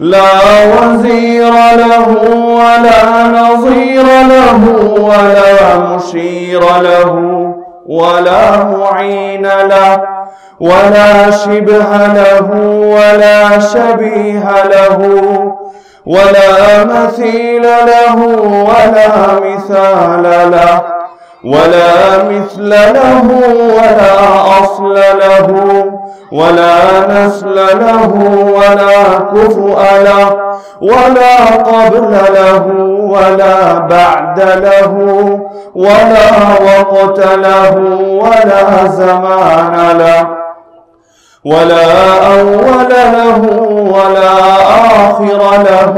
لا وزير له ولا نظير له ولا مشير له ولا معين له ولا شبه له ولا شبيه له ولا مثيل له ولا مثال له ولا مثل له ولا أصل له ولا نسل له ولا كفؤ له ولا قبل له ولا بعد له ولا وقت له ولا زمان له ولا أول له ولا آخر له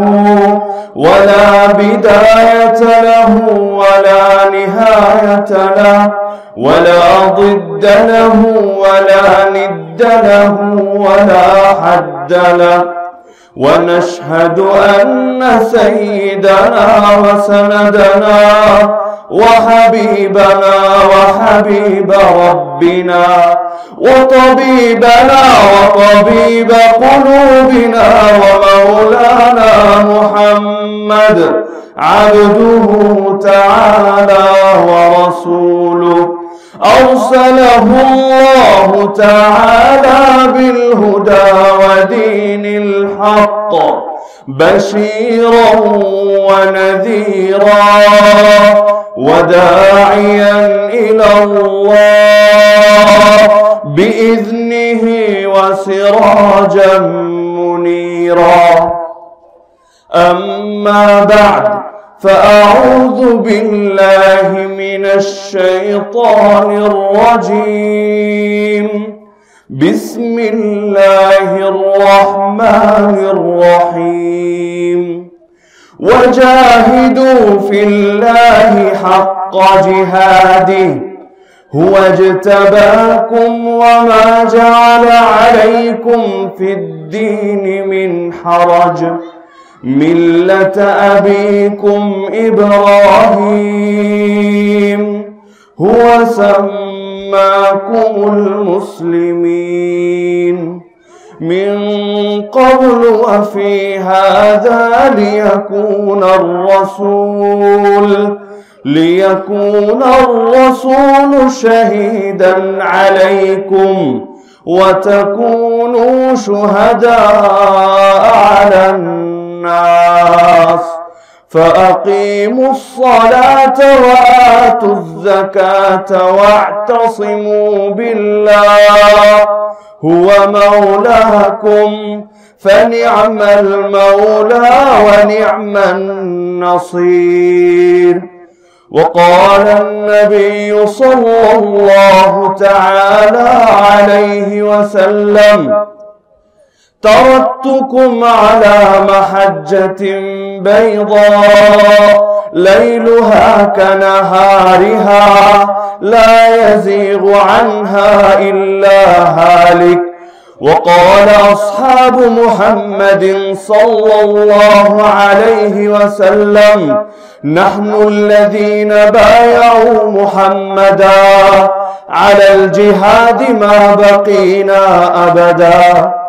ولا بداية له ولا نهاية له ولا ضد له ولا ند له ولا حد له. ونشهد أن سيدنا وسندنا وحبيبنا وحبيب ربنا وطبيبنا وطبيب قلوبنا ومولانا محمد عبده تعالى ورسوله. أرسله الله تعالى بالهدى ودين الحق بشيرا ونذيرا وداعيا إلى الله بإذنه وسراجا منيرا. أما بعد فأعوذ بالله من الشيطان الرجيم. بسم الله الرحمن الرحيم. وجاهدوا في الله حق جهاده. هو اجتباكم وما جعل عليكم في الدين من حرج. ملة أبيكم إبراهيم هو سماكم المسلمين من قبل وفي هذا ليكون الرسول ليكون الرسول شهيدا عليكم وتكونوا شهداء على الناس فأقيموا الصلاة وآتوا الزكاة واعتصموا بالله هو مولاكم فنعم المولى ونعم النصير. وقال النبي صلى الله تعالى عليه وسلم تركتكم على محجة بيضاء ليلها كنهارها لا يزيغ عنها إلا هالك. وقال أصحاب محمد صلى الله عليه وسلم نحن الذين بايعوا محمدا على الجهاد ما بقينا أبدا.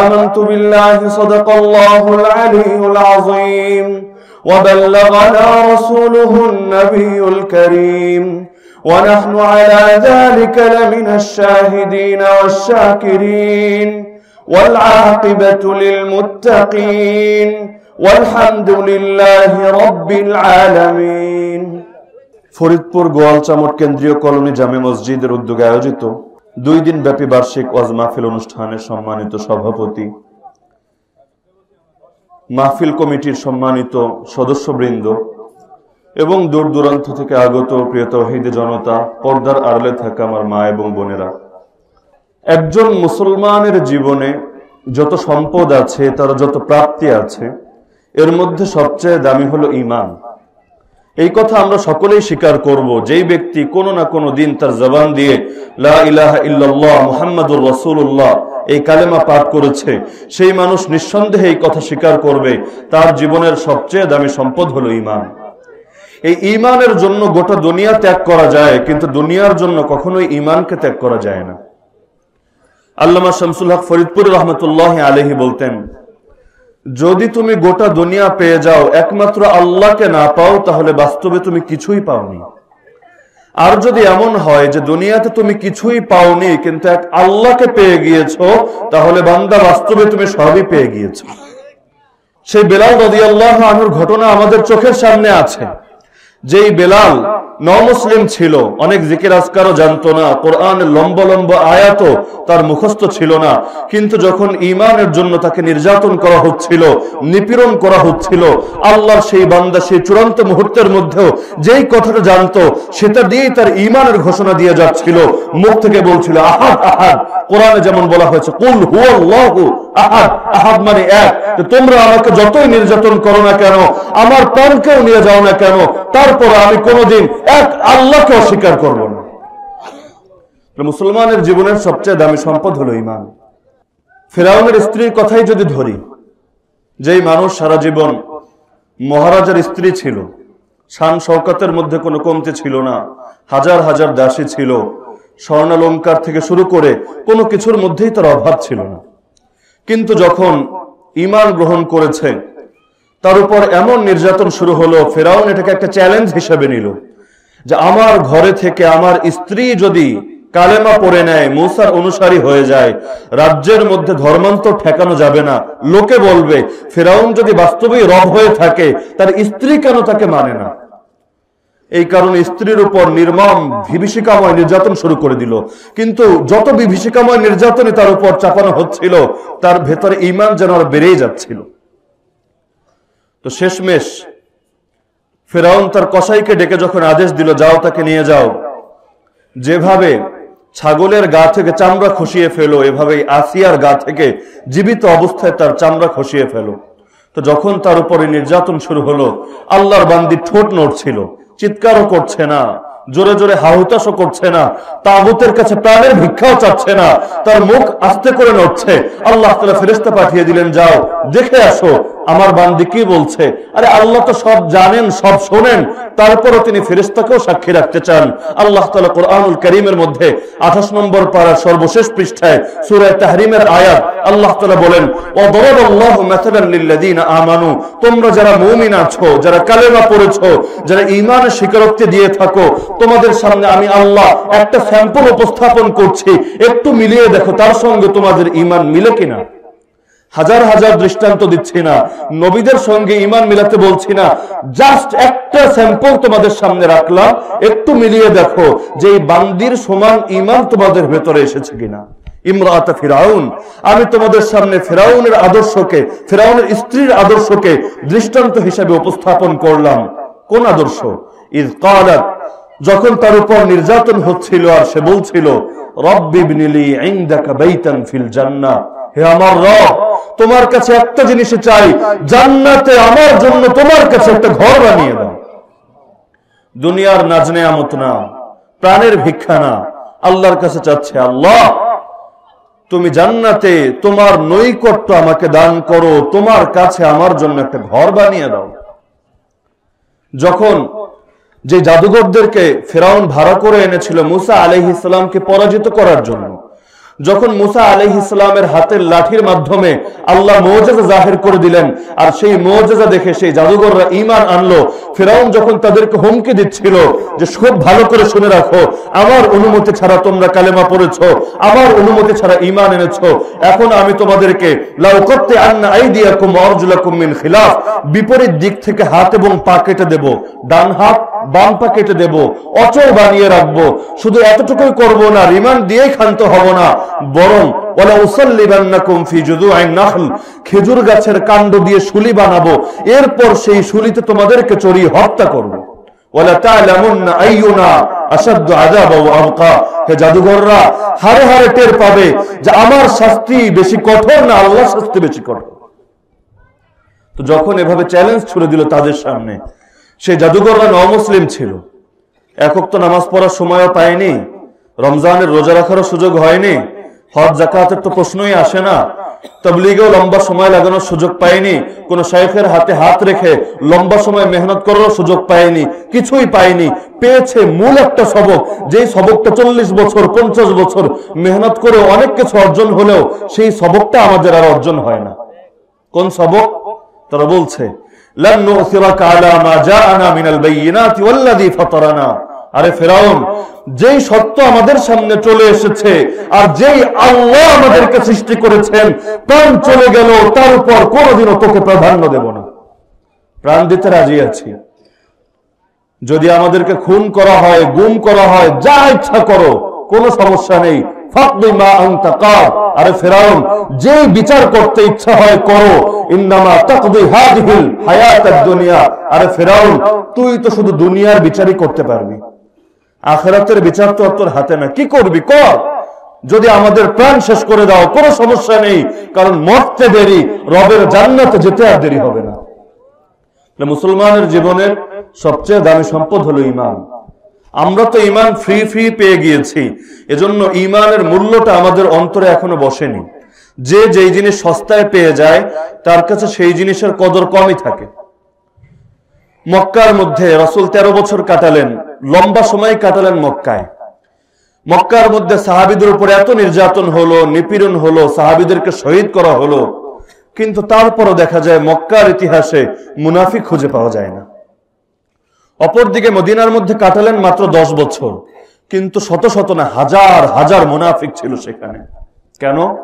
آمنت بالله صدق الله العلي العظيم وبلغنا رسوله النبي الكريم ونحن على ذلك لمن الشاهدين والشاكرين والعاقبة للمتقين والحمد لله رب العالمين ফরিদপুর গোয়ালচামট কেন্দ্রীয় কলোনি জামে মসজিদের উদ্যোগে আয়োজিত দুই দিন ব্যাপী বার্ষিক ওয়াজ মাহফিল অনুষ্ঠানের সম্মানিত সভাপতি। মাহফিল কমিটির সম্মানিত সদস্যবৃন্দ এবং দূর দূরান্ত থেকে আগত প্রিয় তহিদে জনতা, পর্দার আড়ালে থাকা আমার মা এবং বোনেরা। একজন মুসলমানের জীবনে যত সম্পদ আছে, তার যত প্রাপ্তি আছে, এর মধ্যে সবচেয়ে দামি হলো ইমান। এই কথা আমরা সকলেই স্বীকার করব। যেই ব্যক্তি কোনো না কোনো দিন তার জবান দিয়ে, লা ইলাহা ইল্লাল্লাহ, মুহাম্মাদুর রাসূলুল্লাহ এই কালেমা পাঠ করেছে, সেই মানুষ নিঃসন্দেহে এই কথা স্বীকার করবে, তার জীবনের সবচেয়ে দামি সম্পদ হলো ইমান এই ইমানের জন্য গোটা দুনিয়া ত্যাগ করা যায়, কিন্তু দুনিয়ার জন্য কখনোই ইমানকে ত্যাগ করা যায় না। আল্লামা শামসুল হক ফরিদপুর রহমতুল্লাহ আলহি বলতেন যদি তুমি গোটা দুনিয়া পেয়ে যাও, একমাত্র আল্লাহকে না পাও, তাহলে বাস্তবে তুমি কিছুই পাওনি। আর যদি এমন হয় যে দুনিয়াতে তুমি কিছুই পাওনি, কিন্তু এক আল্লাহকে পেয়ে গিয়েছো, তাহলে বান্দা বাস্তবে তুমি সবই পেয়ে গিয়েছো। সেই বেলাল রদি আল্লাহ আনুর ঘটনা আমাদের চোখের সামনে আছে। যেই বেলাল নমুসলিম ছিল, অনেক জিকির আজকারও জানতো না, কোরআন লম্ব লম্ব আয়াত তার মুখস্থ ছিল না। কিন্তু যখন ইমানের জন্য তাকে নির্যাতন করা হচ্ছিল, নিপীড়ন করা হচ্ছিল, আল্লাহর সেই বান্দা সেই চূড়ান্ত মুহূর্তের মধ্যেও যেই কথাটা জানতো, সেটা দিয়েই তার ইমানের ঘোষণা দিয়ে যাচ্ছিল। মুখ থেকে বলছিল, আহাদ আহাদ। কোরআনে যেমন বলা হয়েছে, কুল হুয়াল্লাহু আহাদ। আহাদ মানে এক। তোমরা আমাকে যতই নির্যাতন করো না কেন, আমার প্রাণকেও নিয়ে যাও না কেন তারপর আমি কোনোদিন এক আল্লাহকে অস্বীকার করব না। মুসলমানের জীবনের সবচেয়ে দামি সম্পদ হলো ইমান ফেরাউনের স্ত্রীর কথাই যদি ধরি, যেই মানুষ সারা জীবন মহারাজার স্ত্রী ছিল, শান শওকতের মধ্যে কোনো কমতি ছিল না, হাজার হাজার দাসী ছিল, স্বর্ণালঙ্কার থেকে শুরু করে কোনো কিছুর মধ্যেই তার অভাব ছিল না। কিন্তু যখন ইমান গ্রহণ করেছে তার উপর এমন নির্যাতন শুরু হলো, ফেরাউন এটাকে একটা চ্যালেঞ্জ হিসেবে নিল, যে আমার ঘরে থেকে আমার স্ত্রী যদি কালেমা পড়ে নেয়, মুসার অনুসারী হয়ে যায়, রাজ্যের মধ্যে ধর্মান্তর ঠেকানো যাবে না। লোকে বলবে, ফেরাউন যদি বাস্তবেই রব হয়ে থাকে, তার স্ত্রী কেন তাকে মানে না? এই কারণে স্ত্রীর উপর নির্মম বিভীষিকাময় নির্যাতন শুরু করে দিল। কিন্তু যত বিভীষিকাময় নির্যাতনই তার উপর চাপানো হচ্ছিল, তার ভেতরে ইমান যেন আর বেড়েই যাচ্ছিল। তো শেষমেশ ফেরাউন তার কসাইকে ডেকে যখন আদেশ দিল, যাও তাকে নিয়ে যাও। যেভাবে ছাগলের গা থেকে চামড়া খসিয়ে ফেলো এভাবে আসিয়ার গা থেকে জীবিত অবস্থায় তার চামড়া খসিয়ে ফেলো। তো যখন তার উপরে নির্যাতন শুরু হলো, আল্লাহর বান্দি ঠোঁট নড়ছিল, চিৎকারও করছে না, জোরে জোরে হাহুতাশও করছে না তাগুতের কাছে প্রাণের ভিক্ষাও চাচ্ছে না, তার মুখ আস্তে করে নড়ছে। আল্লাহ তালা ফেরেস্তা পাঠিয়ে দিলেন, যাও, দেখে আসো আমার বান্দি কি বলছে? আরে আল্লাহ তো সব জানেন, সব শোনেন। তারপরও তিনি ফেরিস্তাকেও সাক্ষী রাখতে চান। আল্লাহ তালা কোরআনুল করিমের মধ্যে আঠাশ নম্বর পাড়ার সর্বশেষ পৃষ্ঠায় সুরায় তাহরিমের আয়াত আল্লাহ তালা বলেন আমানু। তোমরা যারা মৌমিন আছো, যারা কালেমা পড়েছো, যারা ইমানের স্বীকারোক্তি দিয়ে থাকো, তোমাদের সামনে আমি আল্লাহ একটা স্যাম্পল উপস্থাপন করছি। একটু মিলিয়ে দেখো, তার সঙ্গে তোমাদের ইমান মিলে কিনা? হাজার হাজার দৃষ্টান্ত দিচ্ছি না। নবীদের সঙ্গে ইমান মিলাতে বলছি না। জাস্ট একটা স্যাম্পল তোমাদের সামনে রাখলাম। একটু মিলিয়ে দেখো যে এই বান্দির সমান ইমান তোমাদের ভেতরে এসেছে কিনা। ফিরাউন, আমি তোমাদের সামনে ফেরাউনের আদর্শকে, ফেরাউনের স্ত্রীর আদর্শকে দৃষ্টান্ত হিসেবে উপস্থাপন করলাম। কোন আদর্শ? ইজ কালাত, যখন তার উপর নির্যাতন হচ্ছিল আর সে বলছিল রব্বিবনিলি ইনদাকা ফিল জান্নাহ। হে আমার রব তোমার কাছে একটা জিনিস চাই, জান্নাতে আমার জন্য তোমার কাছে একটা ঘর বানিয়ে দাও। দুনিয়ার নাজনে আমত না, প্রাণের ভিক্ষা না, আল্লাহর কাছে চাচ্ছে আল্লাহ, তুমি জান্নাতে তোমার নৈকট্য আমাকে দান করো, তোমার কাছে আমার জন্য একটা ঘর বানিয়ে দাও। যখন যে জাদুঘরদেরকে ফেরাউন ভাড়া করে এনেছিল মুসা আলহ ইসলামকে পরাজিত করার জন্য যখন মুসা আলহ ইসলামের হাতের লাঠির মাধ্যমে আল্লাহ মৌজাজা জাহির করে দিলেন, আর সেই মৌজাজা দেখে সেই জাদুঘররা ইমান আনলো, ফেরাউন যখন তাদেরকে হুমকি দিচ্ছিল যে, খুব ভালো করে শুনে রাখো, আমার অনুমতি ছাড়া তোমরা কালেমা পড়েছ, আমার অনুমতি ছাড়া ইমান এনেছ, এখন আমি তোমাদেরকে লাউ করতে আন্না আইদিয়াকুম অর্জুলাকুম মিন খিলাফ, বিপরীত দিক থেকে হাত এবং পা কেটে দেব, ডান হাত বাম পা কেটে দেব, অচল বানিয়ে রাখব। শুধু এতটুকুই করব না, রিমান্ড দিয়েই ক্ষান্ত হব না। বরং খেজুর গাছের কাণ্ড দিয়ে শুলি বানাবো। এরপর সেই শুলিতে তোমাদেরকে হত্যা করব। জাদুঘররা, হারে হারে টের পাবে আমার শাস্তি বেশি না যখন এভাবে চ্যালেঞ্জ ছুড়ে দিল তাদের সামনে সেই জাদুঘররা নমুসলিম ছিল। একক তো নামাজ পড়ার সময়ও পায়নি। রমজানের রোজা রাখারও সুযোগ হয়নি। হজ জাকাতের তো প্রশ্নই আসে না। তবলিগেও লম্বা সময় লাগানোর সুযোগ পায়নি। কোন শেখের হাতে হাত রেখে লম্বা সময় মেহনত করারও সুযোগ পায়নি। কিছুই পায়নি। পেয়েছে মূল একটা সবক। যেই সবকটা চল্লিশ বছর, পঞ্চাশ বছর মেহনত করে অনেক কিছু অর্জন হলেও সেই সবকটা আমাদের আর অর্জন হয় না। কোন সবক? তারা বলছে لن نؤثرك على ما جاءنا من البينات والذي فطرنا আরে ফেরাউন যেই সত্য আমাদের সামনে চলে এসেছে আর যেই আল্লাহ আমাদেরকে সৃষ্টি করেছেন প্রাণ চলে গেল তার উপর কোনোদিনও তোকে প্রাধান্য দেব না প্রাণ দিতে রাজি আছি যদি আমাদেরকে খুন করা হয় গুম করা হয় যা ইচ্ছা করো কোনো সমস্যা নেই আরে বিচার বিচারই করতে পারবি। আখেরাতের বিচার তো তোর হাতে না। কি করবি কর? যদি আমাদের প্রাণ শেষ করে দাও, কোনো সমস্যা নেই। কারণ মরতে দেরি, রবের জান্নাতে যেতে আর দেরি হবে না। মুসলমানের জীবনের সবচেয়ে দামি সম্পদ হলো ইমান। আমরা তো ইমান ফ্রি ফ্রি পেয়ে গিয়েছি। এজন্য ইমানের মূল্যটা আমাদের অন্তরে এখনও বসেনি। যে যেই জিনিস সস্তায় পেয়ে যায়, তার কাছে সেই জিনিসের কদর কমই থাকে। মক্কার মধ্যে রসুল তেরো বছর কাটালেন, লম্বা সময় কাটালেন মক্কায়। মক্কার মধ্যে সাহাবিদের উপর এত নির্যাতন হলো, নিপীড়ন হলো, সাহাবিদেরকে শহীদ করা হলো, কিন্তু তারপরও দেখা যায় মক্কার ইতিহাসে মুনাফি খুঁজে পাওয়া যায় না। অপরদিকে মদিনার মধ্যে কাটালেন মাত্র দশ বছর। কিন্তু শত শত না, হাজার হাজার মুনাফিক ছিল সেখানে। কেন?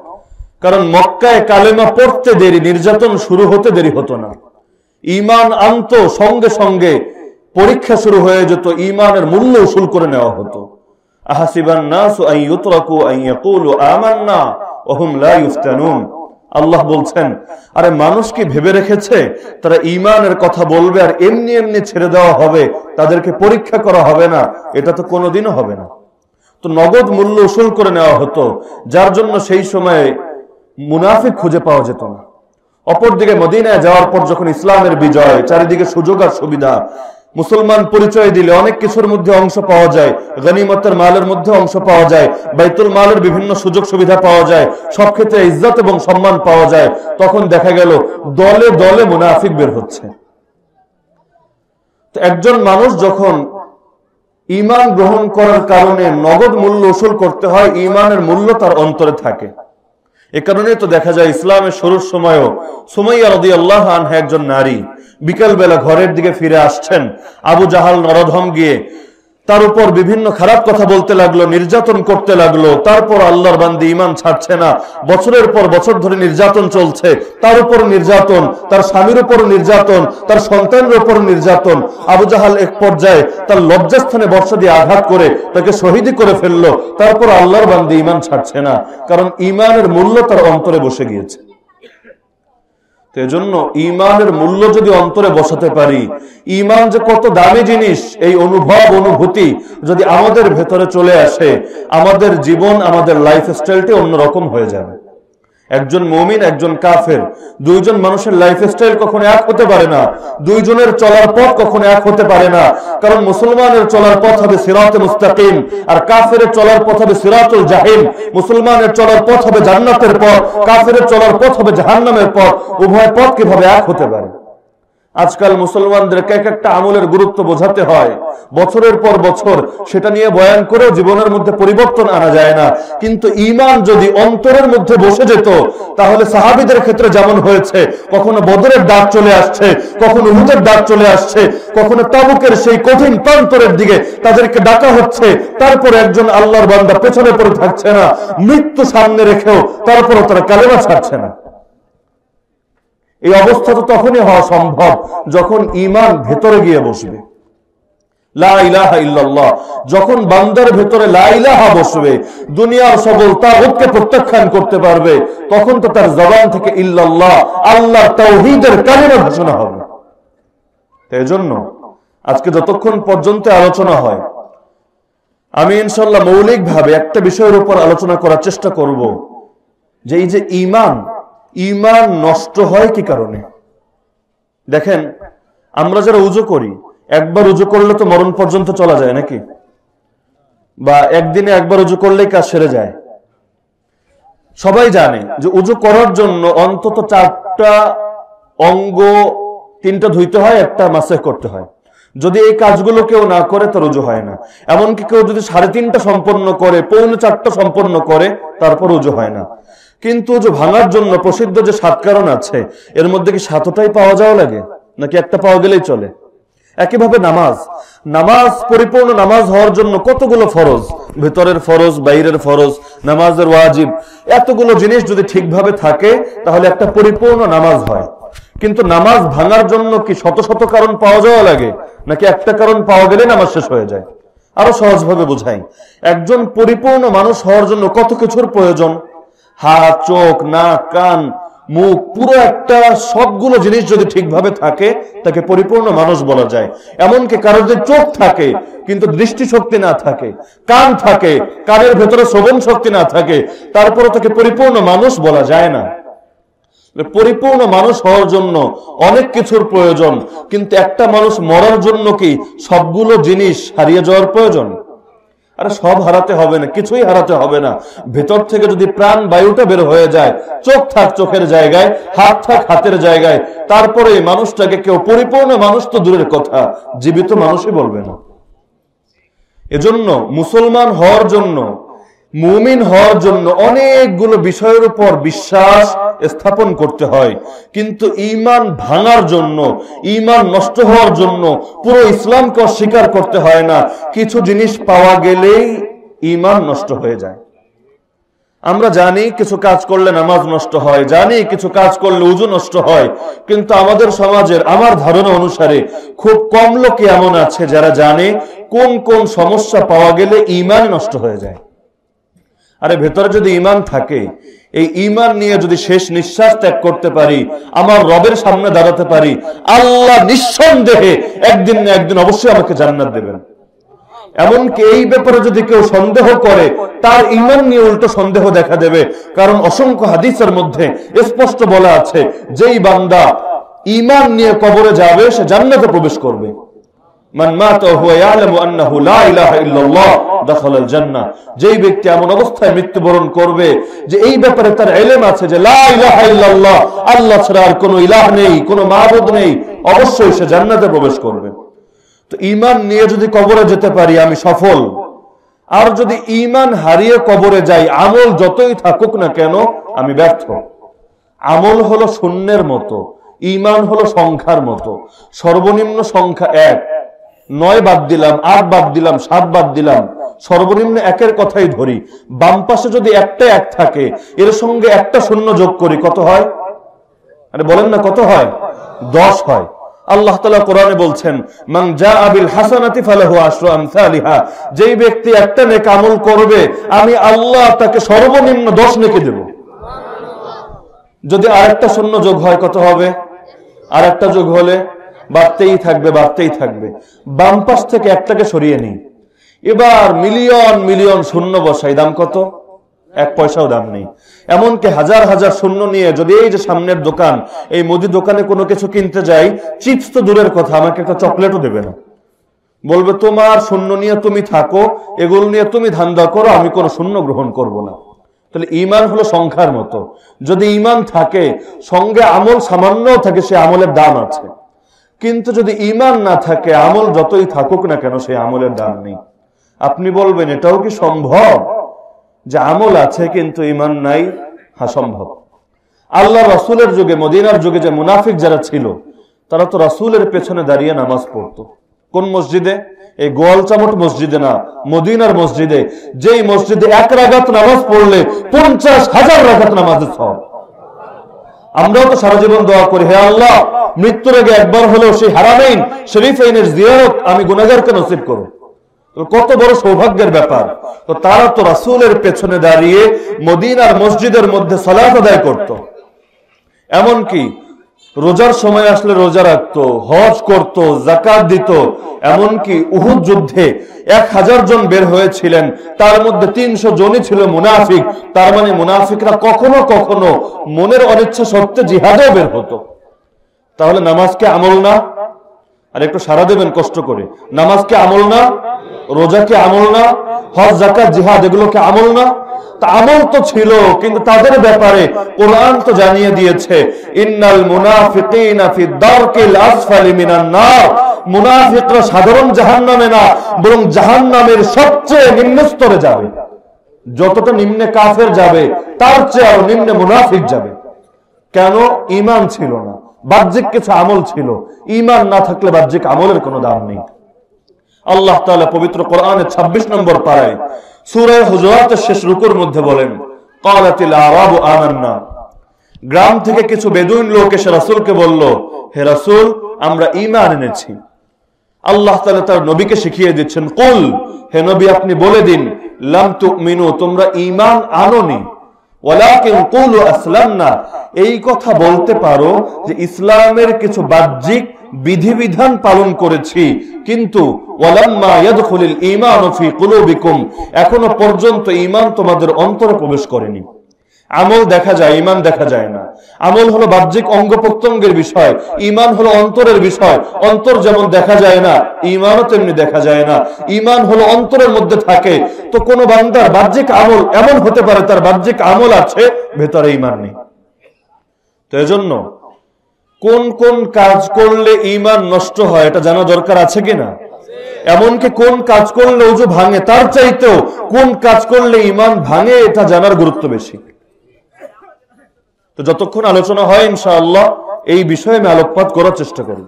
কারণ মক্কায় কালেমা পড়তে দেরি, নির্যাতন শুরু হতে দেরি হতো না। ইমান আনত, সঙ্গে সঙ্গে পরীক্ষা শুরু হয়ে যেত ইমানের মূল্য উসুল করে নেওয়া হতো। আল্লাহ বলছেন, আরে মানুষ কি ভেবে রেখেছে? তারা ইমানের কথা বলবে আর এমনি এমনি ছেড়ে দেওয়া হবে, তাদেরকে পরীক্ষা করা হবে না, এটা তো কোনোদিনও হবে না। তো নগদ মূল্য উসুল করে নেওয়া হতো, যার জন্য সেই সময়ে মুনাফিক খুঁজে পাওয়া যেত না। অপরদিকে মদিনায় যাওয়ার পর যখন ইসলামের বিজয়, চারিদিকে সুযোগ আর সুবিধা মুসলমান পরিচয় দিলে অনেক কিছুর মধ্যে অংশ পাওয়া যায়, গনিমতের মালের মধ্যে অংশ পাওয়া যায়, বাইতুল মালের বিভিন্ন সুযোগ সুবিধা পাওয়া যায়, সব ক্ষেত্রে ইজ্জত এবং সম্মান পাওয়া যায়। তখন দেখা গেল দলে দলে মুনাফিক বের হচ্ছে। একজন মানুষ যখন ইমান গ্রহণ করার কারণে নগদ মূল্য উসুল করতে হয় ইমানের মূল্য তার অন্তরে থাকে। এ কারণে তো দেখা যায় ইসলামের শুরুর সময়ও সুমাইয়া রদি আল্লাহ আনহা একজন নারী বিকালবেলা ঘরের দিকে ফিরে আসছেন। আবু জাহাল নরধম গিয়ে তার উপর বিভিন্ন খারাপ কথা বলতে লাগল, নির্যাতন করতে লাগল, তারপর আল্লাহর বান্দি ইমান ছাড়ছে না। বছরের পর বছর ধরে নির্যাতন চলছে। তার উপর নির্যাতন, তার স্বামীর উপর নির্যাতন, তার সন্তানের উপর নির্যাতন। আবু জাহাল এক পর্যায়ে তার লজ্জাস্থানে বর্ষা দিয়ে আঘাত করে তাকে শহীদি করে ফেলল। তারপর আল্লাহর বান্দি ইমান ছাড়ছে না, কারণ ইমানের মূল্য তার অন্তরে বসে গিয়েছে। এজন্য ইমানের মূল্য যদি অন্তরে বসাতে পারি ইমান যে কত দামি জিনিস, এই অনুভব, অনুভূতি যদি আমাদের ভেতরে চলে আসে, আমাদের জীবন, আমাদের লাইফ স্টাইলটি অন্যরকম হয়ে যাবে। একজন মমিন, একজন কাফের। দুইজন মানুষের লাইফ স্টাইল কখনো এক হতে পারে না। দুইজনের চলার পথ কখনো এক হতে পারে না। কারণ মুসলমানের চলার পথ হবে সিরাতে মুস্তাকিম, আর কাফের চলার পথ হবে সিরাতুল জাহিম। মুসলমানের চলার পথ হবে জান্নাতের পথ কাফের চলার পথ হবে জাহান্নামের পথ। উভয় পথ কীভাবে এক হতে পারে? আজকাল মুসলমানদেরকে এক একটা আমলের গুরুত্ব বোঝাতে হয়। বছরের পর বছর সেটা নিয়ে বয়ান করেও জীবনের মধ্যে পরিবর্তন আনা যায় না। কিন্তু ইমান যদি অন্তরের মধ্যে বসে যেত, তাহলে সাহাবিদের ক্ষেত্রে যেমন হয়েছে, কখনো বদরের ডাক চলে আসছে, কখনো উহুদের ডাক চলে আসছে, কখনো তাবুকের সেই কঠিন প্রান্তরের দিকে তাদেরকে ডাকা হচ্ছে, তারপরে একজন আল্লাহর বান্দা পেছনে পড়ে থাকছে না, মৃত্যু সামনে রেখেও তারপরও তারা কালেমা ছাড়ছে না। এই অবস্থা তো তখনই হওয়া সম্ভব যখন ইমান ভেতরে গিয়ে বসবে। যখন বান্দার ভেতরে লাইলাহা বসবে, দুনিয়ার সকল তাগুতকে প্রত্যাখ্যান করতে পারবে, তখন তো তার জবান থেকে ইল্লাল্লাহ আল্লাহ তাওহীদের কালিমা ঘোষণা হবে। এই জন্য আজকে যতক্ষণ পর্যন্ত আলোচনা হয়, আমি ইনশাল্লাহ মৌলিকভাবে একটা বিষয়ের উপর আলোচনা করার চেষ্টা করব, যে এই যে ইমান ইমান নষ্ট হয় কি কারণে? দেখেন, আমরা যারা উজু করি, একবার উজু করলে তো মরণ পর্যন্ত চলা যায় নাকি? বা একদিনে একবার উজু করলেই কাজ সেরে যায়। সবাই জানে যে উজু করার জন্য অন্তত চারটা অঙ্গ, তিনটা ধুইতে হয়, একটা মাসে করতে হয়। যদি এই কাজগুলো কেউ না করে তো রুজু হয় না। এমনকি কেউ যদি সাড়ে তিনটা সম্পন্ন করে, পৌনে চারটা সম্পন্ন করে, তারপর রুজু হয় না। কিন্তু যে ভাঙার জন্য প্রসিদ্ধ যে সাত কারণ আছে, এর মধ্যে কি সাতটাই পাওয়া যাওয়া লাগে? নাকি একটা পাওয়া গেলেই চলে? একইভাবে নামাজ। নামাজ, পরিপূর্ণ নামাজ হওয়ার জন্য কতগুলো ফরজ? ভেতরের ফরজ, বাইরের ফরজ, নামাজের ওয়াজিব। এতগুলো জিনিস যদি ঠিকভাবে থাকে, তাহলে একটা পরিপূর্ণ নামাজ হয়। কিন্তু নামাজ ভাঙার জন্য কি শত শত কারণ পাওয়া যাওয়া লাগে? নাকি একটা কারণ পাওয়া গেলে নামাজ শেষ হয়ে যায়? আরও সহজভাবে বোঝাই। একজন পরিপূর্ণ মানুষ হওয়ার জন্য কত কিছুর প্রয়োজন? হাত, চোখ, নাক, কান, মুখ, পুরো একটা সবগুলো জিনিস যদি ঠিকভাবে থাকে, তাকে পরিপূর্ণ মানুষ বলা যায়। এমনকি কারও যদি চোখ থাকে, কিন্তু দৃষ্টি শক্তি না থাকে, কান থাকে, কানের ভেতরে শ্রবণ শক্তি না থাকে তারপরে তাকে পরিপূর্ণ মানুষ বলা যায় না। পরিপূর্ণ মানুষ হওয়ার জন্য অনেক কিছুর প্রয়োজন, কিন্তু একটা মানুষ মরার জন্য কি সবগুলো জিনিস হারিয়ে যাওয়ার প্রয়োজন? আরে সব হারাতে হবে না, কিছুই হারাতে হবে না। ভেতর থেকে যদি প্রাণ বায়ুটা বের হয়ে যায়, চোখ থাক চোখের জায়গায়, হাত থাক হাতের জায়গায়, তারপরে মানুষটাকে কেউ পরিপূর্ণ মানুষ তো দূরের কথা, জীবিত মানুষই বলবে না। এজন্য মুসলমান হওয়ার জন্য মুমিন হওয়ার জন্য অনেকগুলো বিষয়ের উপর বিশ্বাস স্থাপন করতে হয়। কিন্তু ইমান ভাঙার জন্য ইমান নষ্ট হওয়ার জন্য পুরো ইসলামকে অস্বীকার করতে হয় না। কিছু জিনিস পাওয়া গেলেই ইমান নষ্ট হয়ে যায়। আমরা জানি কিছু কাজ করলে নামাজ নষ্ট হয়, জানি কিছু কাজ করলে উজু নষ্ট হয়, কিন্তু আমাদের সমাজের আমার ধারণা অনুসারে খুব কম লোকে এমন আছে যারা জানে কোন কোন সমস্যা পাওয়া গেলে ইমান নষ্ট হয়ে যায়। আরে ভেতরে যদি ইমান থাকে, এই ইমান নিয়ে যদি শেষ নিঃশ্বাস ত্যাগ করতে পারি, আমার রবের সামনে দাঁড়াতে পারি, আল্লাহ নিঃসন্দেহে একদিন না একদিন অবশ্যই আমাকে জান্নাত দেবেন। এমনকি এই ব্যাপারে যদি কেউ সন্দেহ করে, তার ইমান নিয়ে উল্টো সন্দেহ দেখা দেবে। কারণ অসংখ্য হাদিসের মধ্যে স্পষ্ট বলা আছে, যেই বান্দা ইমান নিয়ে কবরে যাবে, সে জান্নাতে প্রবেশ করবে। যেই ব্যক্তি এমন অবস্থায় মৃত্যুবরণ করবে যে এই ব্যাপারে তার এলেম আছে যে লাহ আল্লাহ ছাড়া আর কোনো ইলাহ নেই, কোনো মাহবুদ নেই, অবশ্যই সে জান্নাতে প্রবেশ করবে। তো ইমান নিয়ে যদি কবরে যেতে পারি, আমি সফল। আর যদি ইমান হারিয়ে কবরে যাই, আমল যতই থাকুক না কেন, আমি ব্যর্থ। আমল হলো শূন্যের মতো ইমান হলো সংখ্যার মতো। সর্বনিম্ন সংখ্যা এক। নয় বাদ দিলাম, আট বাদ দিলাম, সাত বাদ দিলাম। সর্বনিম্ন একের কথাই ধরি। বাম পাশে যদি একটা এক থাকে, এর সঙ্গে একটা শূন্য যোগ করি, কত হয়? আরে বলেন না, কত হয়? দশ হয়। আল্লাহ তালা কোরআনে বলছেন, মান যা আবিল হাসানাতি ফালাহু যেই ব্যক্তি একটা নেক আমল করবে, আমি আল্লাহ তাকে সর্বনিম্ন দশ নেকে দেব। যদি আরেকটা শূন্য যোগ হয়, কত হবে? আর একটা যোগ হলে বাড়তেই থাকবে বাড়তেই থাকবে। বাম পাশ থেকে একটাকে সরিয়ে নিই। এবার মিলিয়ন মিলিয়ন শূন্য বসাই। দাম কত? এক পয়সাও দাম নেই। এমনকি হাজার হাজার শূন্য নিয়ে যদি এই যে সামনের দোকান, এই মুদি দোকানে কোনো কিছু কিনতে যাই, চিপস তো দূরের কথা, আমাকে একটা চকলেটও দেবে না। বলবে, তোমার শূন্য নিয়ে তুমি থাকো, এগুলো নিয়ে তুমি ধান্দা করো, আমি কোনো শূন্য গ্রহণ করব না। তাহলে ইমান হলো সংখ্যার মতো। যদি ইমান থাকে, সঙ্গে আমল সামান্য থাকে, সে আমলের দাম আছে। কিন্তু যদি ইমান না থাকে, আমল যতই থাকুক না কেন সেই আমলের দাম নেই। আপনি বলবেন, এটাও কি সম্ভব? যে আমল আছে কিন্তু ইমান নাই হ্যাঁ সম্ভব। আল্লাহ রসুলের যুগে, মদিনার যুগে যে মুনাফিক যারা ছিল, তারা তো রসুলের পেছনে দাঁড়িয়ে নামাজ পড়তো। কোন মসজিদে? এই গোয়াল চামট মসজিদে না, মদিনার মসজিদে। যেই মসজিদে এক রাগাত নামাজ পড়লে পঞ্চাশ হাজার রাগাত নামাজের সব আমরাও তো সারা জীবন দোয়া করি, হে আল্লাহ, মৃত্যুর আগে একবার হলেও সেই হারামাইন শরীফ আইনের জিয়ারত আমি গুনাগারকে নসিব করো কত বড় সৌভাগ্যের ব্যাপার। তো তারা তো রাসুলের পেছনে দাঁড়িয়ে মদিন আর মসজিদের মধ্যে সলাফ আদায় করত। এমনকি রোজার সময় আসলে রোজা রাখত, হজ করত জাকাত দিত, এমনকি উহুদ যুদ্ধে এক হাজার জন বের হয়েছিলেন। তার মধ্যে তিনশো জনই ছিল মুনাফিক। তার মানে মুনাফিকরা কখনো কখনো মনের অনিচ্ছা সত্ত্বে জিহাদেও বের হতো। তাহলে নামাজকে আমল না? আর একটু সারা দেবেন, কষ্ট করে। নামাজকে আমল না, রোজাকে আমল না, হজ জাকাত জিহাদ, এগুলোকে আমল না। আমল তো ছিল, কিন্তু তাদের ব্যাপারে কোরআন তো জানিয়ে দিয়েছে, ইন্নাল মুনাফিকিনা ফি দারকিল আসফালি মিনান নার। মুনাফিকরা সাধারণ জাহান্নামে না, বরং জাহান্নামের সবচেয়ে নিম্ন স্তরে যাবে। যতটা নিম্নে কাফের যাবে, তার চেয়ে আরও নিম্নে মুনাফিক যাবে। কেন? ইমান ছিল না। বাহ্যিক কিছু আমল ছিল। ইমান না থাকলে বাহ্যিক আমলের কোনো দাম নেই। আল্লাহ তাআলা পবিত্র কোরআনের ২৬ নম্বর পাড়ায় সূরা হুজুরাতের শেষ রুকুর মধ্যে বলেন ক্বালাতিল গ্রাম থেকে কিছু বেদুইন লোক এসে রাসূলকে বলল, হে রাসূল, আমরা ঈমান এনেছি। আল্লাহ তাআলা তার নবীকে শিখিয়ে দিচ্ছেন, কুল, হে নবী, আপনি বলে দিন, লাম তুমিনু, তোমরা ওয়ালাকিন কুলু আসলামনা এই কথা বলতে পারো যে ইসলামের কিছু বাহ্যিক বিধিবিধান পালন করেছি, কিন্তু এখনও পর্যন্ত ইমান তোমাদের অন্তরে প্রবেশ করেনি। আমল দেখা যায়, ইমান দেখা যায় না। আমল হলো বাহ্যিক অঙ্গ প্রত্যঙ্গের বিষয়, ইমান হলো অন্তরের বিষয়। অন্তর যেমন দেখা যায় না, ইমানও তেমনি দেখা যায় না। ইমান হলো অন্তরের মধ্যে থাকে। তো কোন বান্দার বাহ্যিক আমল এমন হতে পারে, তার বাহ্যিক আমল আছে, ভেতরে ইমান নেই। তো এজন্য কোন কোন কাজ করলে ইমান নষ্ট হয়, এটা জানা দরকার আছে কিনা? এমনকি কোন কাজ করলে উজু ভাঙে, তার চাইতেও কোন কাজ করলে ইমান ভাঙে, এটা জানার গুরুত্ব বেশি। তো যতক্ষণ আলোচনা হয়, ইনশাআল্লাহ, এই বিষয়ে আমি আলোকপাত করার চেষ্টা করব।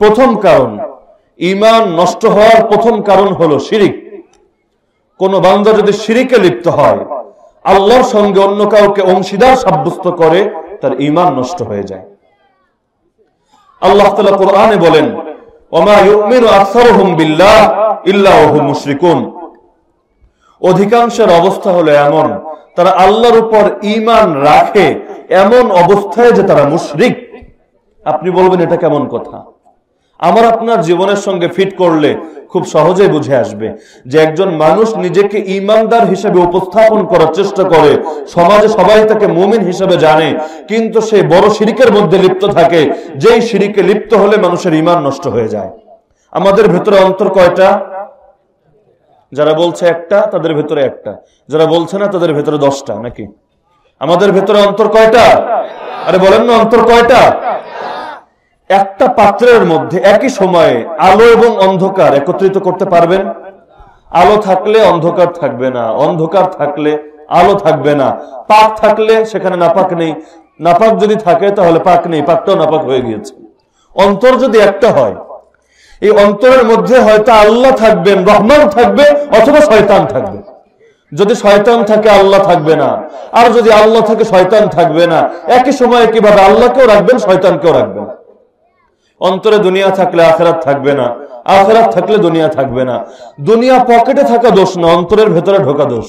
প্রথম কারণ ইমান নষ্ট হওয়ার প্রথম কারণ হলো শিরিক। কোন বান্দা যদি শিরিকে লিপ্ত হয়, আল্লাহর সঙ্গে অন্য কাউকে অংশীদার সাব্যস্ত করে, তার ইমান নষ্ট হয়ে যায়। আল্লাহ তালা কোরআনে বলেন অধিকাংশের অবস্থা হলো এমন তারা আল্লাহর উপর ইমান রাখে এমন অবস্থায় যে তারা মুশরিক। আপনি বলবেন, এটা কেমন কথা? আমার আপনার জীবনের সঙ্গে ফিট করলে খুব সহজেই বুঝে আসবে যে একজন মানুষ নিজেকে ইমানদার হিসেবে উপস্থাপন করার চেষ্টা করে, সমাজে সবাই তাকে মুমিন হিসেবে জানে, কিন্তু সে বড় শিরিকের মধ্যে লিপ্ত থাকে। যেই শিরিকে লিপ্ত হলে মানুষের ইমান নষ্ট হয়ে যায়। আমাদের ভেতরে অন্তর কয়টা? যারা বলছে একটা, তাদের ভেতরে একটা। যারা বলছে না, তাদের ভেতরে দশটা, নাকি? আমাদের ভেতরে অন্তর কয়টা? আরে বলেন না, অন্তর কয়টা? একটা পাত্রের মধ্যে একই সময়ে আলো এবং অন্ধকার একত্রিত করতে পারবেন? আলো থাকলে অন্ধকার থাকবে না, অন্ধকার থাকলে আলো থাকবে না। পাক থাকলে সেখানে নাপাক নেই। নাপাক যদি থাকে, তাহলে পাক নেই, পাকটাও নাপাক হয়ে গিয়েছে। অন্তর যদি একটা হয় এই অন্তরের মধ্যে হয়তো আল্লাহ থাকবেন রহমান থাকবে অথবা শয়তান থাকবে। যদি শয়তান থাকে, আল্লাহ থাকবে না। আর যদি আল্লাহ থাকে, শয়তান থাকবে না। একই সময়ে কীভাবে আল্লাহকেও রাখবেন, শয়তানকেও রাখবেন। অন্তরে দুনিয়া থাকলে আখেরাত থাকবে না। আখেরাত থাকলে দুনিয়া থাকবে না। দুনিয়া পকেটে থাকা দোষ না, অন্তরের ভেতরে ঢোকা দোষ।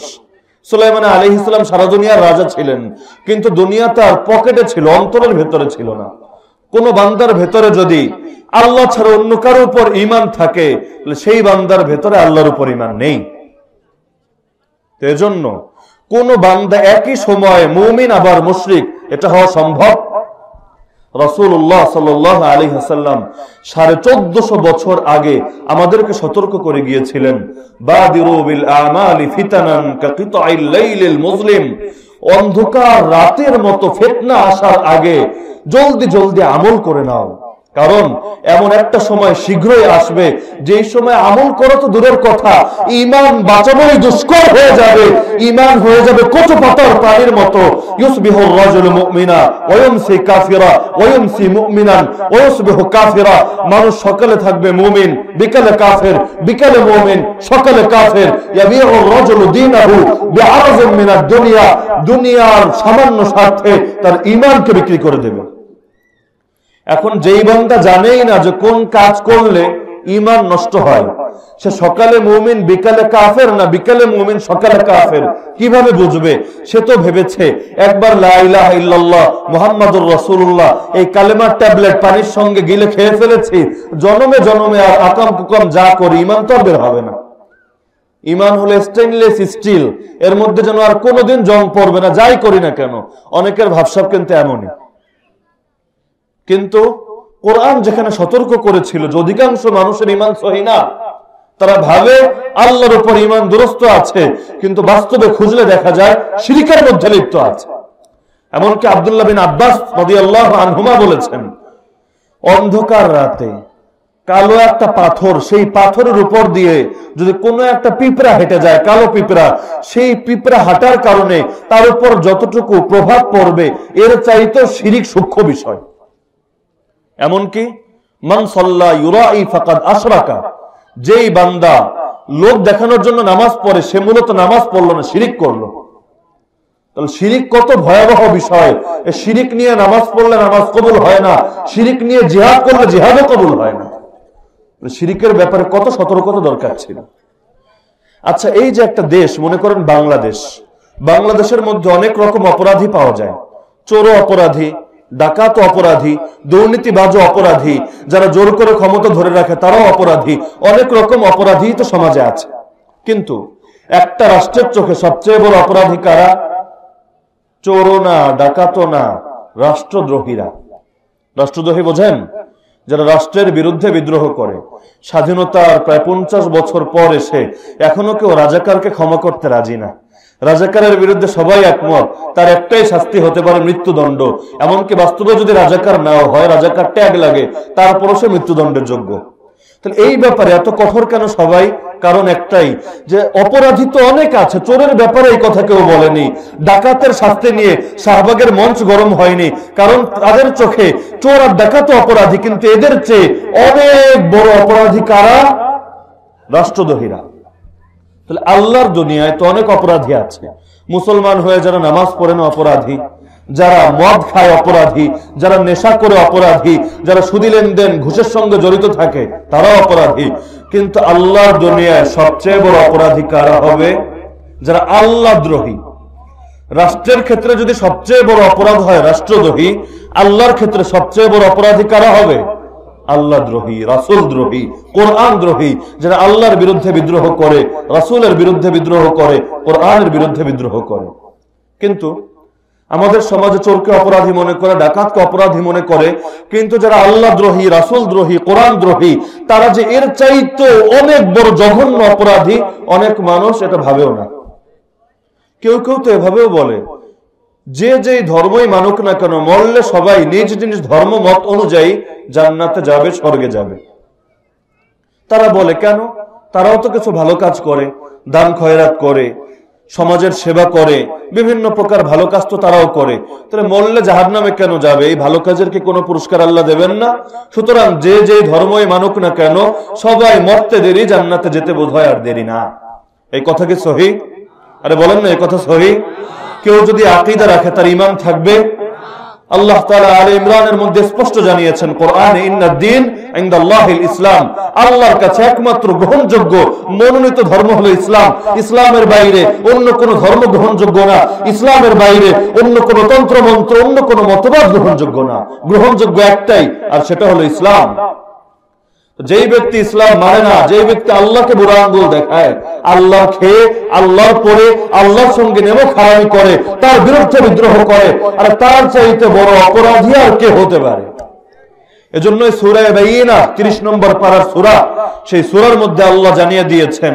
সুলাইমান আলী ইসলাম সারা দুনিয়ার রাজা ছিলেন, কিন্তু দুনিয়া তার পকেটে ছিল, অন্তরের ভেতরে ছিল না। কোন বান্দার ভেতরে যদি আল্লাহ ছাড়া অন্য কারও উপর ইমান থাকে সেই বান্দার ভেতরে আল্লাহর উপর ইমান নেই। এজন্য কোন বান্দা একই সময় মুমিন আবার মুশরিক, এটা হওয়া সম্ভব? রসুল্লাহ সাল আলী হাসাল্লাম সাড়ে চোদ্দশো বছর আগে আমাদেরকে সতর্ক করে গিয়েছিলেন মুসলিম অন্ধকার রাতের মতো ফেতনা আসার আগে জলদি জলদি আমল করে নাও। কারণ এমন একটা সময় শীঘ্রই আসবে যে সময় আমল করো তো দূরের কথা ইমান বাঁচানোই দুষ্কর হয়ে যাবে ইমান হয়ে যাবে কচু পাতার পানির মতো। মানুষ সকালে থাকবে মুমিন, বিকালে কাফের, বিকালে মুমিন, সকালে কাফের। ইয়াবিউ রাজুল দীনাহু দুনিয়া, দুনিয়ার সামান্য স্বার্থে তার ঈমানকে বিক্রি করে দেবে। এখন যেই বান্দা জানেই না যে কোন কাজ করলে ইমান নষ্ট হয়, সে সকালে মুমিন, বিকালে কাফের না বিকালে মুমিন, সকালে কাফের? কীভাবে বুঝবে? সে তো ভেবেছে, একবার লাইলাহ মুহাম্মাদুর রাসূলুল্লাহ, এই কালেমার ট্যাবলেট পানির সঙ্গে গিলে খেয়ে ফেলেছি, জনমে জনমে আর আকাম কুকাম যা করি ইমান তো বের হবে না। ইমান হলে স্টেনলেস স্টিল এর মধ্যে যেন আর কোনোদিন জং পড়বে না, যাই করি না কেন, অনেকের ভাবসাব কিন্তু এমনই। কিন্তু কোরআন যেখানে সতর্ক করেছিল, যে অধিকাংশ মানুষের ইমান সহি তারা ভাবে আল্লাহর উপর ইমান দুরস্ত আছে, কিন্তু বাস্তবে খুঁজলে দেখা যায় শিরিকের মধ্যে লিপ্ত আছে। এমনকি আবদুল্লাহ বিন আব্বাস নদী আল্লাহ আনহুমা বলেছেন, অন্ধকার রাতে কালো একটা পাথর, সেই পাথরের উপর দিয়ে যদি কোনো একটা পিঁপড়া হেঁটে যায়, কালো পিঁপড়া, সেই পিঁপড়া হাঁটার কারণে তার উপর যতটুকু প্রভাব পড়বে, এর চাইতে শিরিক সূক্ষ্ম বিষয়। এমনকি যেই বান্দা লোক দেখানোর জন্য নামাজ পড়ে, সে মূলত নামাজ পড়ল না, শিরিক করল। তাহলে শিরিক কত ভয়াবহ বিষয়। শিরিক নিয়ে নামাজ পড়লে নামাজ কবুল হয় না, শিরিক নিয়ে জিহাদ করলে জিহাদও কবুল হয় না। শিরিকের ব্যাপারে কত সতর্কতা দরকার ছিল। আচ্ছা এই যে একটা দেশ, মনে করেন বাংলাদেশ। বাংলাদেশের মধ্যে অনেক রকম অপরাধী পাওয়া যায়। চোর অপরাধী ডাকাত অপরাধী দুর্নীতিবাজ অপরাধী, যারা জোর করে ক্ষমতা ধরে রাখে তারাও অপরাধী, অনেক রকম অপরাধী তো সমাজে আছে। কিন্তু একটা রাষ্ট্রের চোখে সবচেয়ে বড় অপরাধী কারা? চোরও না, ডাকাতও না, রাষ্ট্রদ্রোহীরা। রাষ্ট্রদ্রোহী বোঝেন? যারা রাষ্ট্রের বিরুদ্ধে বিদ্রোহ করে। স্বাধীনতার প্রায় পঞ্চাশ বছর পর এসে এখনও কেউ রাজাকারকে ক্ষমা করতে রাজি না। রাজাকারের বিরুদ্ধে সবাই একমত, তার একটাই শাস্তি হতে পারে মৃত্যুদণ্ড। এমনকি বাস্তবে যদি রাজাকার নাও হয়, রাজাকার ট্যাগ লাগে, তারপরও সে মৃত্যুদণ্ডের যোগ্য। তাহলে এই ব্যাপারে এত কঠোর কেন সবাই? কারণ একটাই, যে অপরাধী তো অনেক আছে, চোরের ব্যাপারে এই কথা কেউ বলেনি। ডাকাতের শাস্তি নিয়ে শাহবাগের মঞ্চ গরম হয়নি, কারণ তাদের চোখে চোর আর ডাকাত অপরাধী, কিন্তু এদের চেয়ে অনেক বড় অপরাধী কারা? রাষ্ট্রদ্রোহীরা। তাহলে আল্লাহর দুনিয়ায় তো অনেক অপরাধী আছে। মুসলমান হয়ে যারা নামাজ পড়েন অপরাধী, যারা মদ খায় অপরাধী, যারা নেশা করে অপরাধী, যারা সুদি লেনদেন ঘুষের সঙ্গে জড়িত থাকে, তারাও অপরাধী। কিন্তু আল্লাহর দুনিয়ায় সবচেয়ে বড় অপরাধী কারা হবে? যারা আল্লাহ দ্রোহী। রাষ্ট্রের ক্ষেত্রে যদি সবচেয়ে বড় অপরাধ হয় রাষ্ট্রদ্রোহী, আল্লাহর ক্ষেত্রে সবচেয়ে বড় অপরাধী কারা হবে? আল্লাহ দ্রোহী, রাসুল দ্রোহী, কোরআন দ্রোহী, যারা আল্লাহর বিরুদ্ধে বিদ্রোহ করে, রাসুলের বিরুদ্ধে বিদ্রোহ করে, কোরআনের বিরুদ্ধে বিদ্রোহ করে। কিন্তু আমাদের সমাজে চোরকে অপরাধী মনে করে, ডাকাতকে অপরাধী মনে করে, কিন্তু যারা আল্লাহ দ্রোহী, রাসুল দ্রোহী, কোরআন দ্রোহী, তারা যে এর চাইতে অনেক বড় জঘন্য অপরাধী, অনেক মানুষ এটা ভাবেও না। কেউ কেউ তো এভাবেও বলে যে যে ধর্মই মানুক না কেন, মরলে সবাই নিজ নিজ ধর্ম মত অনুযায়ী জান্নাতে যাবে, স্বর্গে যাবে। তারা বলে, কেন? তারাও তো কিছু ভালো কাজ করে, দান খয়রাত করে, সমাজের সেবা করে, বিভিন্ন প্রকার ভালো কাজ তো তারাও করে। তাহলে মরলে জাহার নামে কেন যাবে? এই ভালো কাজের কি কোনো পুরস্কার আল্লাহ দেবেন না? সুতরাং যে যে ধর্মই মানুক না কেন, সবাই মরতে দেরি, জান্নাতে যেতে বোধ আর দেরি না। এই কথা কি সহি? আরে বলেন না, এই কথা সহি? কেউ যদি আকিদা রাখে, তার ইমান থাকবে। আল্লাহ তাআলা আলে ইমরানের মধ্যে স্পষ্ট জানিয়েছেন, কোরআনে ইন্নাদ্দিন ইনদাল্লাহিল ইসলাম। আল্লাহর কাছে একমাত্র গ্রহণযোগ্য মনোনীত ধর্ম হলো ইসলাম। ইসলামের বাইরে অন্য কোন ধর্ম গ্রহণযোগ্য না। ইসলামের বাইরে অন্য কোন তন্ত্র মন্ত্র অন্য কোন মতবাদ গ্রহণযোগ্য না। গ্রহণযোগ্য একটাই, আর সেটা হলো ইসলাম। যেই ব্যক্তি ইসলাম মানে না, যেই ব্যক্তি আল্লাহকে বুড়া আঙ্গুল দেখায় আল্লাহ খেয়ে, আল্লাহর পরে, আল্লাহর সঙ্গে নেমো খারামি করে, তার বিরুদ্ধে বিদ্রোহ করে, আর তার চাইতে বড় অপরাধী আর কে হতে পারে? সুরায় বাইনা 30 নম্বর সেই সূরার মধ্যে আল্লাহ জানিয়ে দিয়েছেন,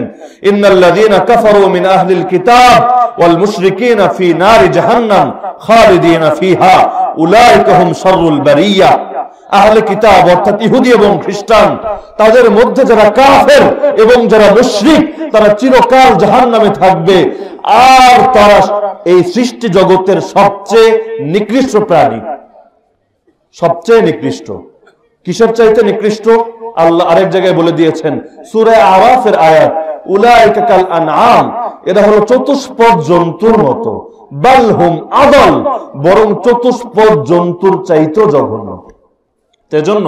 ইন্নাল্লাযীনা কাফারু মিন আহলিল কিতাব ওয়াল মুশরিকিনা ফি নারি জাহান্নাম খালিদিনা ফিহা, উলাইকা হুম শাররুল বারিয়া। আহলে কিতাব অর্থাৎ ইহুদি এবং খ্রিস্টান, তাদের মধ্যে যারা কাফের এবং যারা মুশরিক, তারা চিরকাল জাহান নামে থাকবে। আর তারা এই সৃষ্টি জগতের সবচেয়ে নিকৃষ্ট প্রাণী। সবচেয়ে নিকৃষ্ট। কিসের চাইতে নিকৃষ্ট? আল্লাহ আরেক জায়গায় বলে দিয়েছেন, সুরে আরাফের আয়াত, উলাইকা কাল আনআম। এরা হলো চতুষ্পদ জন্তুর মতো। বালহুম আদল, বরং চতুষ্পদ জন্তুর চাইতেও জঘন্য। সেজন্য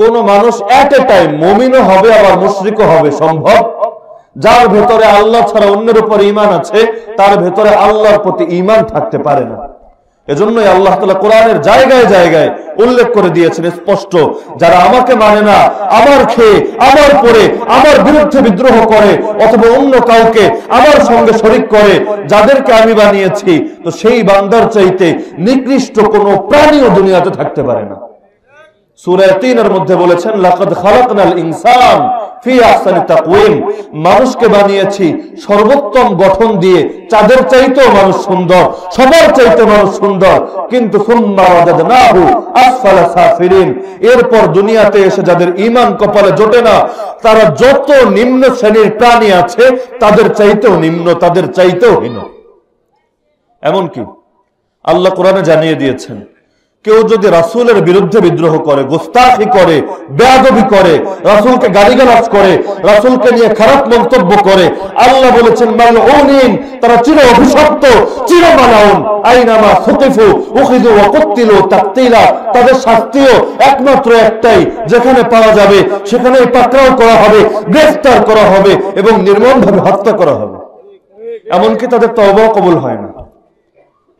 কোন মানুষ এট এ টাইম মমিনও হবে, আবার মুশরিকও হবে, সম্ভব? যার ভেতরে আল্লাহ ছাড়া অন্যের উপর ইমান আছে, তার ভেতরে আল্লাহর প্রতি ইমান থাকতে পারে না। এজন্যই আল্লাহ তালা কোরআনের জায়গায় জায়গায় উল্লেখ করে দিয়েছেন স্পষ্ট, যারা আমাকে মানে না, আমার খেয়ে, আমার পরে আমার বিরুদ্ধে বিদ্রোহ করে, অথবা অন্য কাউকে আমার সঙ্গে শরিক করে, যাদেরকে আমি বানিয়েছি, তো সেই বান্দার চাইতে নিকৃষ্ট কোনো প্রাণীও দুনিয়াতে থাকতে পারে না। এরপর দুনিয়াতে এসে যাদের ঈমান কপালে জোটে না, তারা যত নিম্ন শ্রেণির প্রাণী আছে, তাদের চাইতেও নিম্ন, তাদের চাইতেও হীন। এমনকি আল্লাহ কোরআনে জানিয়ে দিয়েছেন কেউ যদি রাসুলের বিরুদ্ধে বিদ্রোহ করে, গোস্তাখি করে, বেয়াদবি করে, রাসুলকে গালিগালাজ করে, রাসুলকে নিয়ে খারাপ মন্তব্য করে, আল্লাহ বলেছেন, মাল তারা চির অভিশপ্ত, চির মালাউন। আইনামা তাদের শাস্তিও একমাত্র একটাই, যেখানে পাওয়া যাবে, সেখানেই পাকড়াও করা হবে, গ্রেফতার করা হবে এবং নির্মমভাবে হত্যা করা হবে। এমনকি তাদের তওবা কবুল হয় না।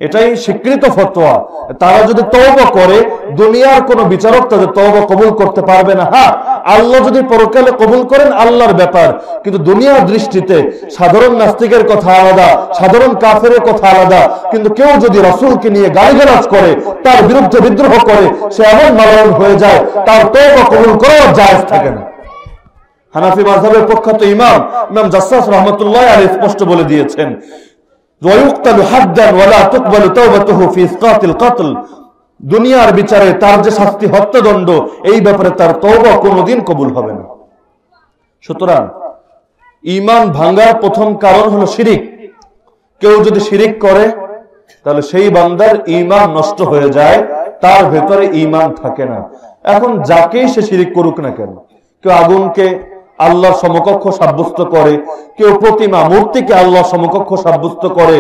এটাই স্বীকৃত ফতোয়া। তারা যদি তওবা করে, দুনিয়ার কোন বিচারক তাদের তওবা কবুল করতে পারবে না। হ্যাঁ আল্লাহ যদি পরকালে কবুল করেন, আল্লাহর ব্যাপার। কিন্তু দুনিয়ার দৃষ্টিতে সাধারণ নাস্তিকের কথা আলাদা, সাধারণ কাফের কথা আলাদা। কিন্তু কেউ যদি রসুলকে নিয়ে গালিগালাজ করে, তার বিরুদ্ধে বিদ্রোহ করে, সে এমন মালন হয়ে যায়, তার তওবা কবুল করার জায়েজ থাকে না। হানাফি মাযহাবের প্রখ্যাত ইমাম ইমাম জাসসাস রহমতুল্লাহ আলী স্পষ্ট বলে দিয়েছেন ويقتل حدا ولا تقبل توبته في اسقاط القتل দুনিয়ার বিচারে তার যে শাস্তি হত্যাদণ্ড এই ব্যাপারে তার তওবা কোনোদিন কবুল হবে না সুতরাং ঈমান ভাঙার প্রথম কারণ হলো শিরিক কেউ যদি শিরিক করে তাহলে সেই বান্দার ঈমান নষ্ট হয়ে যায় তার ভেতরে ঈমান থাকে না এখন যাকেই সে শিরিক করুক না কেন কেউ আগুনকে আল্লাহ সমকক্ষ সাব্যস্ত করে। কেউ প্রতিমা মূর্তিকে আল্লাহ সমকক্ষ সাব্যস্ত করে।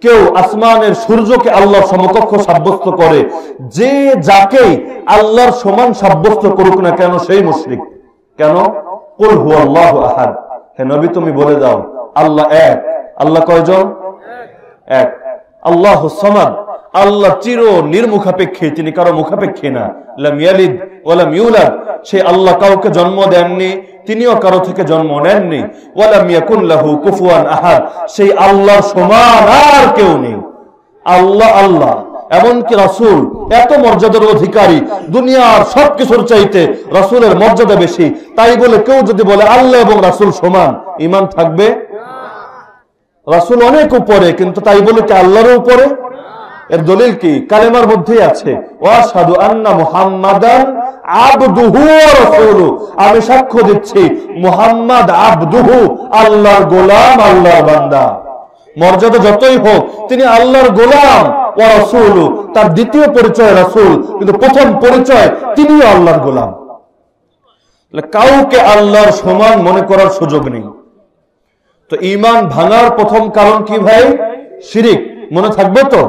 কেউ আসমানের সূর্যকে আল্লাহ সমকক্ষ সাব্যস্ত করে। যে যাকেই আল্লাহর সমান সাব্যস্ত করুক না কেন, সেই মুশরিক। কেন? কুল হু আল্লাহ আহাদ। হে নবী, তুমি বলে দাও, আল্লাহ এক। আল্লাহ কয়জন? এক। আল্লাহ সমাদ। আল্লাহ চির নির্মুখাপেক্ষী। তিনি কারও মুখাপেক্ষী না। লাম ইয়ালিদ ওয়ালাম ইউলাদ। সে আল্লাহ কাউকে জন্ম দেননি, তিনিও কারও থেকে জন্ম নেননি। সেই আল্লাহর সমান আর কেউ নেই। আল্লাহ আল্লাহ, এমনকি রাসূল, এত মর্যাদার অধিকারী, দুনিয়ার সবকিছুর চাইতে রাসূলের মর্যাদা বেশি। তাই বলে কেউ যদি বলে আল্লাহ এবং রাসূল সমান ইমান থাকবে? রাসূল অনেক উপরে, কিন্তু তাই বলে কি আল্লাহর উপরে? এর দলিল কি? কালেমার মধ্যেই আছে। ওয়াশহাদু আন্না মুহাম্মাদান ওয়া আমি সাক্ষ্য দিচ্ছি, মুহাম্মদ আবদুহু, আল্লাহর গোলাম, আল্লাহর বান্দা। মর্যাদা যতই হোক, তিনি আল্লাহর গোলাম ও রাসূলু। তার দ্বিতীয় পরিচয় রাসূল, কিন্তু প্রথম পরিচয় তিনিও আল্লাহর গোলাম। কাউকে আল্লাহর সমান মনে করার সুযোগ নেই। তো ইমান ভাঙার প্রথম কারণ কি ভাই? শিরিক। মনে থাকবে তো?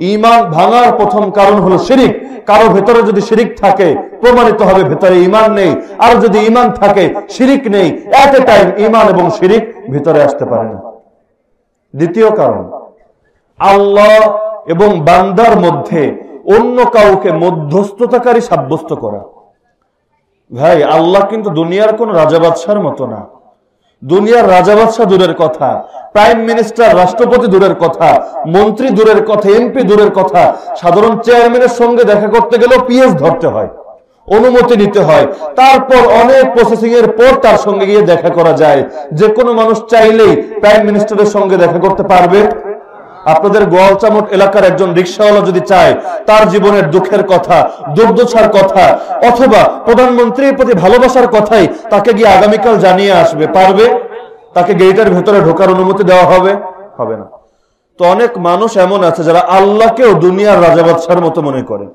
ইমান ভাঙার প্রথম কারণ হলো শিরিক। কারও ভেতরে যদি শিরিক থাকে, প্রমাণিত হবে ভেতরে ইমান নেই। আর যদি ইমান থাকে, শিরিক নেই। এট এ টাইম ইমান এবং শিরিক ভিতরে আসতে পারে না। দ্বিতীয় কারণ, আল্লাহ এবং বান্দার মধ্যে অন্য কাউকে মধ্যস্থতাকারী সাব্যস্ত করা। ভাই, আল্লাহ কিন্তু দুনিয়ার কোন রাজা বাদশার মতো না। দুনিয়ার রাজা বাদশাহ দূরের কথা প্রাইম মিনিস্টার রাষ্ট্রপতি দূরের কথা, মন্ত্রী দূরের কথা এমপি দূরের কথা, সাধারণ চেয়ারম্যানের সঙ্গে দেখা করতে গেলেও পিএস ধরতে হয়, অনুমতি নিতে হয়। তারপর অনেক প্রসেসিং এর পর তার সঙ্গে গিয়ে দেখা করা যায়। যে কোনো মানুষ চাইলেই প্রাইম মিনিস্টারের সঙ্গে দেখা করতে পারবে। আপনাদের গোয়ালচামট এলাকার একজন রিক্সাওয়ালা যদি চায়, তার জীবনের দুঃখের কথা, দুর্দশার কথা, অথবা প্রধানমন্ত্রীর প্রতি ভালোবাসার কথাই তাকে গিয়ে আগামীকাল জানিয়ে আসবে। পারবে? তাকে গেটের ভেতরে ঢোকার অনুমতি দেওয়া হবে? হবে না। তো অনেক মানুষ এমন আছে যারা আল্লাহকেও দুনিয়ার রাজা বাদশার মতো মনে করে।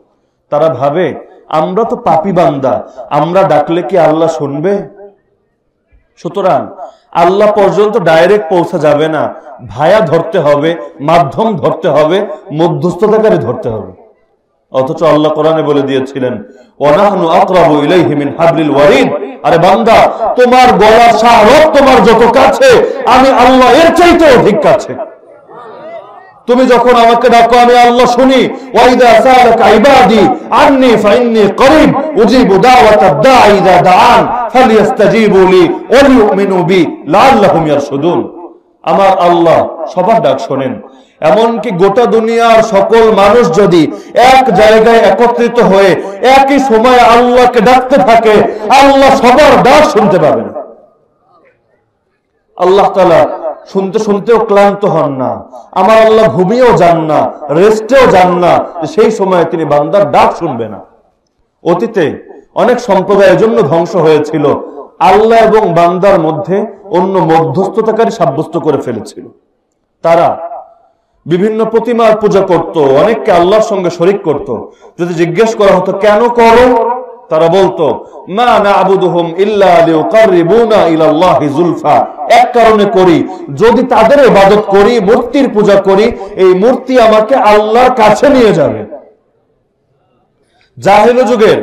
তারা ভাবে, আমরা তো পাপি বান্দা, আমরা ডাকলে কি আল্লাহ শুনবে? সুতরাং আল্লাহ পর্যন্ত ডাইরেক্ট পৌঁছা যাবে না। ভায়া ধরতে হবে, মাধ্যম ধরতে হবে, মধ্যস্থতাকারী ধরতে হবে। অথচ আল্লাহ কোরআনে বলে দিয়েছিলেন, ওয়ানাহনু আকরাবু ইলাইহি মিন হাবলিল ওয়ারিদ। আরে বান্দা, তোমার গলার শাহরত তোমার যত কাছে, আমি আল্লাহ এর চাইতে অধিক কাছে। তুমি যখন আমাকে ডাকো, আমি আল্লাহ শুনি। আমার আল্লাহ সবার ডাক শোনেন। এমনকি গোটা দুনিয়ার সকল মানুষ যদি এক জায়গায় একত্রিত হয়ে একই সময় আল্লাহকে ডাকতে থাকে, আল্লাহ সবার ডাক শুনতে পাবেন। আল্লাহ তালা শুনতে শুনতেও ক্লান্ত হন না। আমার আল্লাহ ঘুমিয়েও যান না, রেস্টেও যান না সেই সময় তিনি বান্দার ডাক শুনবে না। অতীতে অনেক সম্প্রদায়ের জন্য ধ্বংস হয়েছিল। আল্লাহ এবং বান্দার মধ্যে অন্য মধ্যস্থতাকারী সাব্যস্ত করে ফেলেছিল। তারা বিভিন্ন প্রতিমার পূজা করত, অনেককে আল্লাহর সঙ্গে শরিক করত। যদি জিজ্ঞেস করা হতো, কেন করো? তারা বলতো, মা না আবুদুহম লিউকাররিবুনা এক কারণে করি, যদি তাদের ইবাদত করি, মূর্তির পূজা করি, এই মূর্তি আমাকে আল্লাহর কাছে নিয়ে যাবে। জাহেল যুগের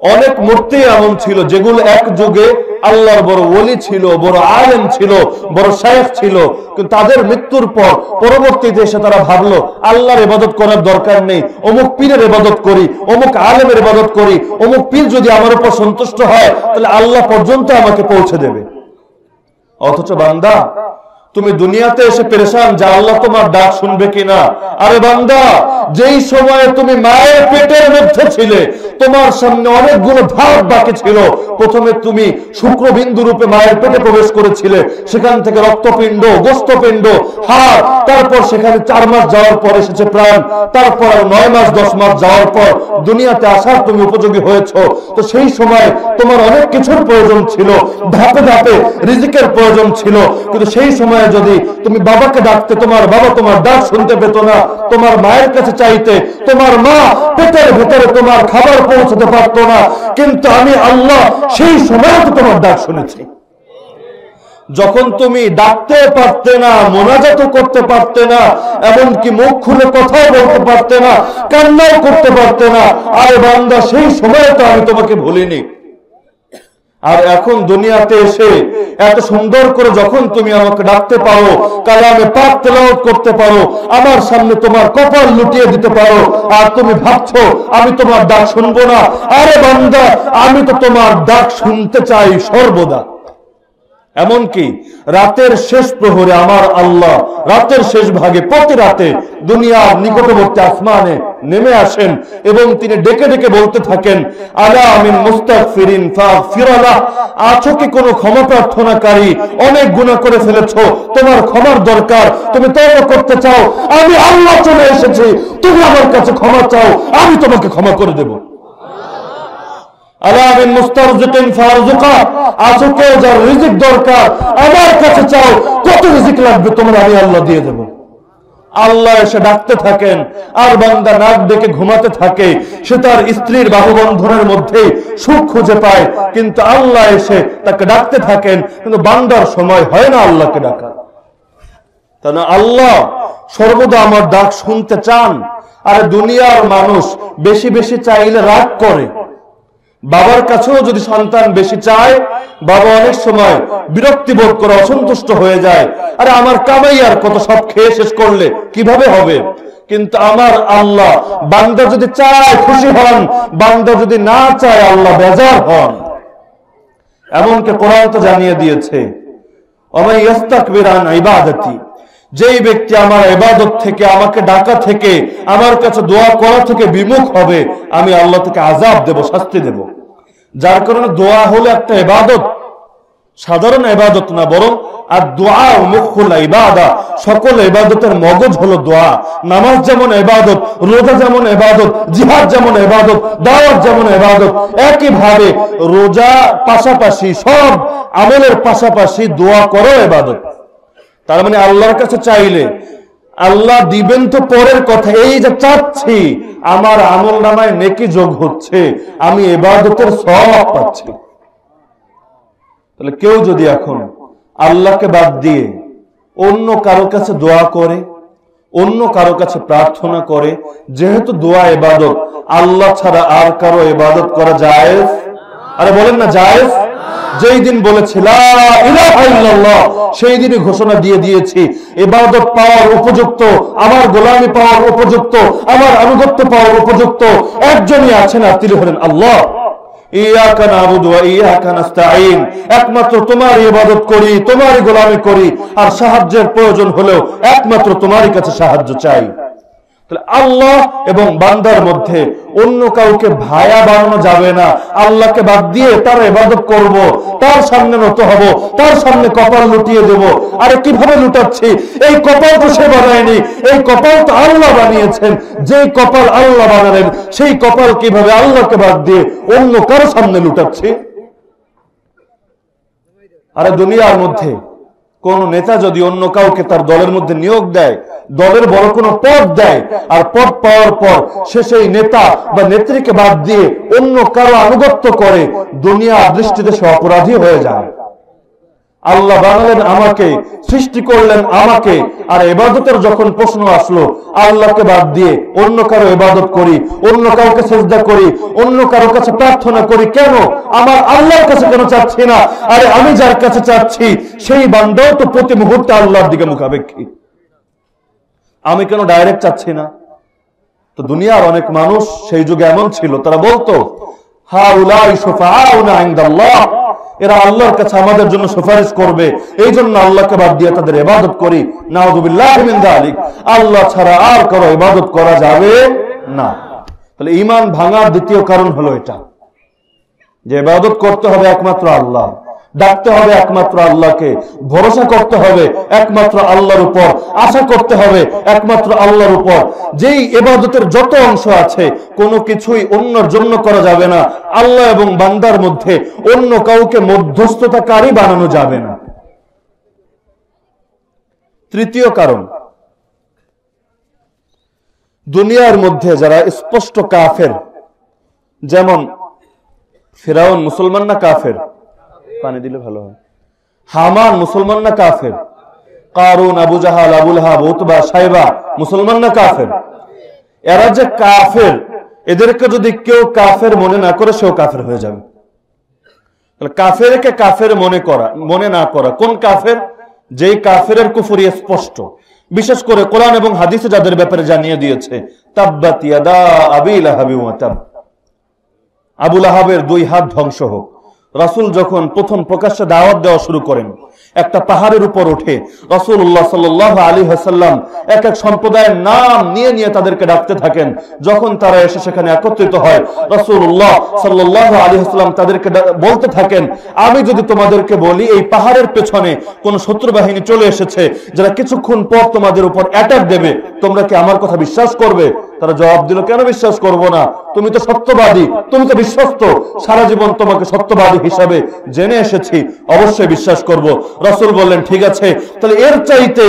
অনেক মূর্তি এমন ছিল যেগুলো এক যুগে আল্লাহর বড় ওলি ছিল, বড় আলেম ছিল, বড় শায়েখ ছিল। কিন্তু তাদের মৃত্যুর পর পরবর্তীতে এসে তারা ভাবলো, আল্লাহর ইবাদত করার দরকার নেই, অমুক পীরের ইবাদত করি, অমুক আলেমের ইবাদত করি, অমুক পীর যদি আমার উপর সন্তুষ্ট হয়, তাহলে আল্লাহ পর্যন্ত আমাকে পৌঁছে দেবে। অথচ বান্দা তুমি দুনিয়াতে এসে পেরেশান, যে আল্লাহ তোমার ডাক শুনবে কিনা? আরে বান্দা, যেই সময়ে তুমি মায়ের পেটের মধ্যে ছিলে, তোমার সামনে অনেকগুলো ধাপ বাকি ছিল। প্রথমে তুমি শুক্রবিন্দু রূপে মায়ের পেটে প্রবেশ করেছিলে, সেখান থেকে রক্তপিণ্ড, গোস্তপিণ্ড, হাড়, তারপর সেখানে চার মাস যাওয়ার পর এসেছে প্রাণ, তারপর নয় মাস, দশ মাস যাওয়ার পর দুনিয়াতে আসার তুমি উপযোগী হয়েছ। তো সেই সময় তোমার অনেক কিছুর প্রয়োজন ছিল, ধাপে ধাপে রিজিকের প্রয়োজন ছিল, কিন্তু সেই সময় যদি তুমি বাবাকে ডাকতে, তোমার বাবা তোমার ডাক শুনতে পেত না, তোমার মায়ের কাছে চাইতে, তোমার মা পেটের ভেতরে তোমার খাবার পৌঁছতে পারত না। কিন্তু আমি আল্লাহ সেই সময় তো তোমার ডাক শুনেছি। যখন তুমি ডাকতে পারতে না, মোনাজাত করতে পারতে না, এমনকি মুখ খুলে কথাও বলতে পারতে না, কান্নাও করতে পারতে না, আরে বান্দা, সেই সময় তো আমি তোমাকে ভুলিনি। আর এখন দুনিয়াতে এসে এত সুন্দর করে যখন তুমি আমাকে ডাকতে পারো, কালামে পাক তেলাওয়াত করতে পারো, আমার সামনে তোমার কপাল লুটিয়ে দিতে পারো, আর তুমি ভাবছ, আমি তোমার ডাক শুনব না। আরে বান্দা, আমি তো তোমার ডাক শুনতে চাই সর্বদা। এমনকি রাতের শেষ প্রহরে আমার আল্লাহ রাতের শেষ ভাগে প্রতি রাতে দুনিয়ার নিকটবর্তী আসমানে নেমে আসেন এবং তিনি ডেকে ডেকে বলতে থাকেন, আলা আমিন আছো কি কোনো ক্ষমা প্রার্থনাকারী? অনেক গুনাহ করে ফেলেছো। তোমার ক্ষমার দরকার। তুমি তওবা করতে চাও। আমি আল্লাহ চলে এসেছি। তুমি আমার কাছে ক্ষমা চাও। আমি তোমাকে ক্ষমা করে দেবো। আল্লাহ এসে ডাকতে থাকেন, আর বান্দা নাক ঘুমাতে থাকে, সে তার স্ত্রীর বাহুবন্ধনের মধ্যে সুখ খুঁজে পায়, কিন্তু আল্লাহ এসে তাকে ডাকতে থাকেন, কিন্তু বান্দার সময় হয় না আল্লাহকে ডাকা তাহলে আল্লাহ সর্বদা আমার ডাক শুনতে চান, আর দুনিয়ার মানুষ বেশি বেশি চাইলে রাগ করে। বাবার কাছেও যদি সন্তান বেশি চায়, বাবা অনেক সময় বিরক্তি বোধ করে অসন্তুষ্ট হয়ে যায়। আরে আমার কামাই আর কত সব খেয়ে শেষ করলে কীভাবে হবে? কিন্তু আমার আল্লাহ, বান্দা যদি চায় খুশি হন, বান্দা যদি না চায় আল্লাহ বেজার হন। এমনকি কোরআন তো জানিয়ে দিয়েছে অমাই ইস্তাকবিরান ইবাদতি। যেই ব্যক্তি আমার এবাদত থেকে, আমাকে ডাকা থেকে, আমার কাছে দোয়া করা থেকে বিমুখ হবে, আমি আল্লাহ থেকে আজাব দেব, শাস্তি দেব। যার কারণে দোয়া হলো একটা এবাদত সাধারণ এবাদত না, বরং আর দোয়া মুখুল ইবাদা। সকল এবাদতের মগজ হলো দোয়া। নামাজ যেমন এবাদত রোজা যেমন এবাদত জিহাদ যেমন এবাদত দাওয়াত যেমন এবাদত একইভাবে রোজা পাশাপাশি, সব আমলের পাশাপাশি দোয়া করো এবাদত তার মানে আল্লাহর কাছে চাইলে আল্লাহ দিবেন তো পরের কথা, এই যে চাচ্ছি, আমার আমল নামায় নেকি যোগ হচ্ছে, আমি এবাদতের সব পাচ্ছি। তাহলে কেউ যদি এখন আল্লাহকে বাদ দিয়ে অন্য কারও কাছে দোয়া করে, অন্য কারও কাছে প্রার্থনা করে, যেহেতু দোয়া এবাদত, আল্লাহ ছাড়া আর কারও এবাদত করা যায় আরে বলেন না যায় যেই দিন বলেছিল সেই দিনই ঘোষণা দিয়ে দিয়েছি। এবাদত পাওয়ার উপযুক্ত, আমার গোলামি পাওয়ার উপযুক্ত, আমার আনুগত্য পাওয়ার উপযুক্ত একজনই আছেন আর তিনি হলেন আল্লাহ। একমাত্র তোমার ইবাদত করি, তোমারই গোলামি করি, আর সাহায্যের প্রয়োজন হলেও একমাত্র তোমারই কাছে সাহায্য চাই। তাহলে আল্লাহ এবং বান্দার মধ্যে অন্য কাউকে ভায়া বানানো যাবে না। আল্লাহকে বাদ দিয়ে তার এবাদত করব, তার সামনে নত হব, তার সামনে কপাল লুটিয়ে দেব। আরে কীভাবে লুটাচ্ছি? এই কপাল তো সে বানায়নি, এই কপাল তো আল্লাহ বানিয়েছেন। যে কপাল আল্লাহ বানালেন, সেই কপাল কীভাবে আল্লাহকে বাদ দিয়ে অন্য কারও সামনে লুটাচ্ছি? আরে দুনিয়ার মধ্যে কোন নেতা যদি অন্য কাউকে তার দলের মধ্যে নিয়োগ দেয়, দলের বড় কোনো পদ দেয়, আর পদ পাওয়ার পর সে সেই নেতা বা নেত্রীকে বাদ দিয়ে অন্য কারও আনুগত্য করে দুনিয়া দৃষ্টিতে সে অপরাধী হয়ে যায়। আল্লাহ বানালেন আমাকে, সৃষ্টি করলেন আমাকে, আর এবাদতের যখন প্রশ্ন আসলো, আল্লাহকে বাদ দিয়ে অন্য কারও এবাদত করি, অন্য কাউকে চেষ্টা করি, অন্য কারও কাছে প্রার্থনা করি, কেন? আমার আল্লাহর কাছে কেন চাচ্ছি না? আরে আমি যার কাছে চাচ্ছি, সেই বান্দাও তো প্রতি মুহূর্তে আল্লাহর দিকে মুখাপেক্ষী। আমি কেন ডাইরেক্ট চাচ্ছি না? তো দুনিয়ার অনেক মানুষ সেই যুগে এমন ছিল, তারা বলতো এরা আল্লাহর কাছে আমাদের জন্য সুপারিশ করবে। এই জন্য আল্লাহকে বাদ দিয়ে তাদের ইবাদত করি। নাউদুবিল্লাহ আল্লাহ ছাড়া আর কারও ইবাদত করা যাবে না। তাহলে ইমান ভাঙার দ্বিতীয় কারণ হলো এটা। যে ইবাদত করতে হবে একমাত্র আল্লাহ। ডাকতে হবে একমাত্র আল্লাহকে, ভরসা করতে হবে একমাত্র আল্লাহর উপর, আশা করতে হবে একমাত্র আল্লাহর উপর। যেই এবাদতের যত অংশ আছে, কোনো কিছুই অন্যর জন্য করা যাবে না। আল্লাহ এবং বান্দার মধ্যে অন্য কাউকে মধ্যস্থতাকারী বানানো যাবে না। তৃতীয় কারণ, দুনিয়ার মধ্যে যারা স্পষ্ট কাফের, যেমন ফেরাউন মুসলমান না কাফের? পানি দিলে ভালো হয়। হামান, মুসলমান না কাফের? কারুন, আবু জাহাল, আবুল হাব, উতবা, সাইবা, মুসলমান না কাফের? এরা যে কাফের, এদেরকে যদি কেউ কাফের মনে না করে, সেও কাফের হয়ে যাবে। কাফেরকে কাফের মনে করা, মনে না করা, কোন কাফের? যেই কাফের কুফুরি স্পষ্ট। বিশেষ করে কোরআন এবং হাদিসে যাদের ব্যাপারে জানিয়ে দিয়েছে আবুল আহাবের দুই হাত ধ্বংস হোক। রাসুল যখন প্রথম প্রকাশ্যে দাওয়াত দেওয়া শুরু করেন একটা পাহাড়ের উপর উঠে রসুল্লাহ সাল আলী হাসাল্লাম এক এক সম্প্রদায়ের নাম নিয়ে নিয়ে তাদেরকে ডাকতে থাকেন। যখন তারা এসে সেখানে একত্রিত হয় রসুল্লাহ সাল্লাহ আলী হাসলাম তাদেরকে বলতে থাকেন, আমি যদি তোমাদেরকে বলি, এই পাহাড়ের পেছনে কোন শত্রু বাহিনী চলে এসেছে, যারা কিছুক্ষণ পর তোমাদের উপর অ্যাটাক দেবে, তোমরা কি আমার কথা বিশ্বাস করবে? তারা জবাব দিল, কেন বিশ্বাস করব না? তুমি তো সত্যবাদী, তুমি তো বিশ্বস্ত। সারা জীবন তোমাকে সত্যবাদী হিসাবে জেনে এসেছি, অবশ্যই বিশ্বাস করব। রসুল বললেন, ঠিক আছে, তাহলে এর চাইতে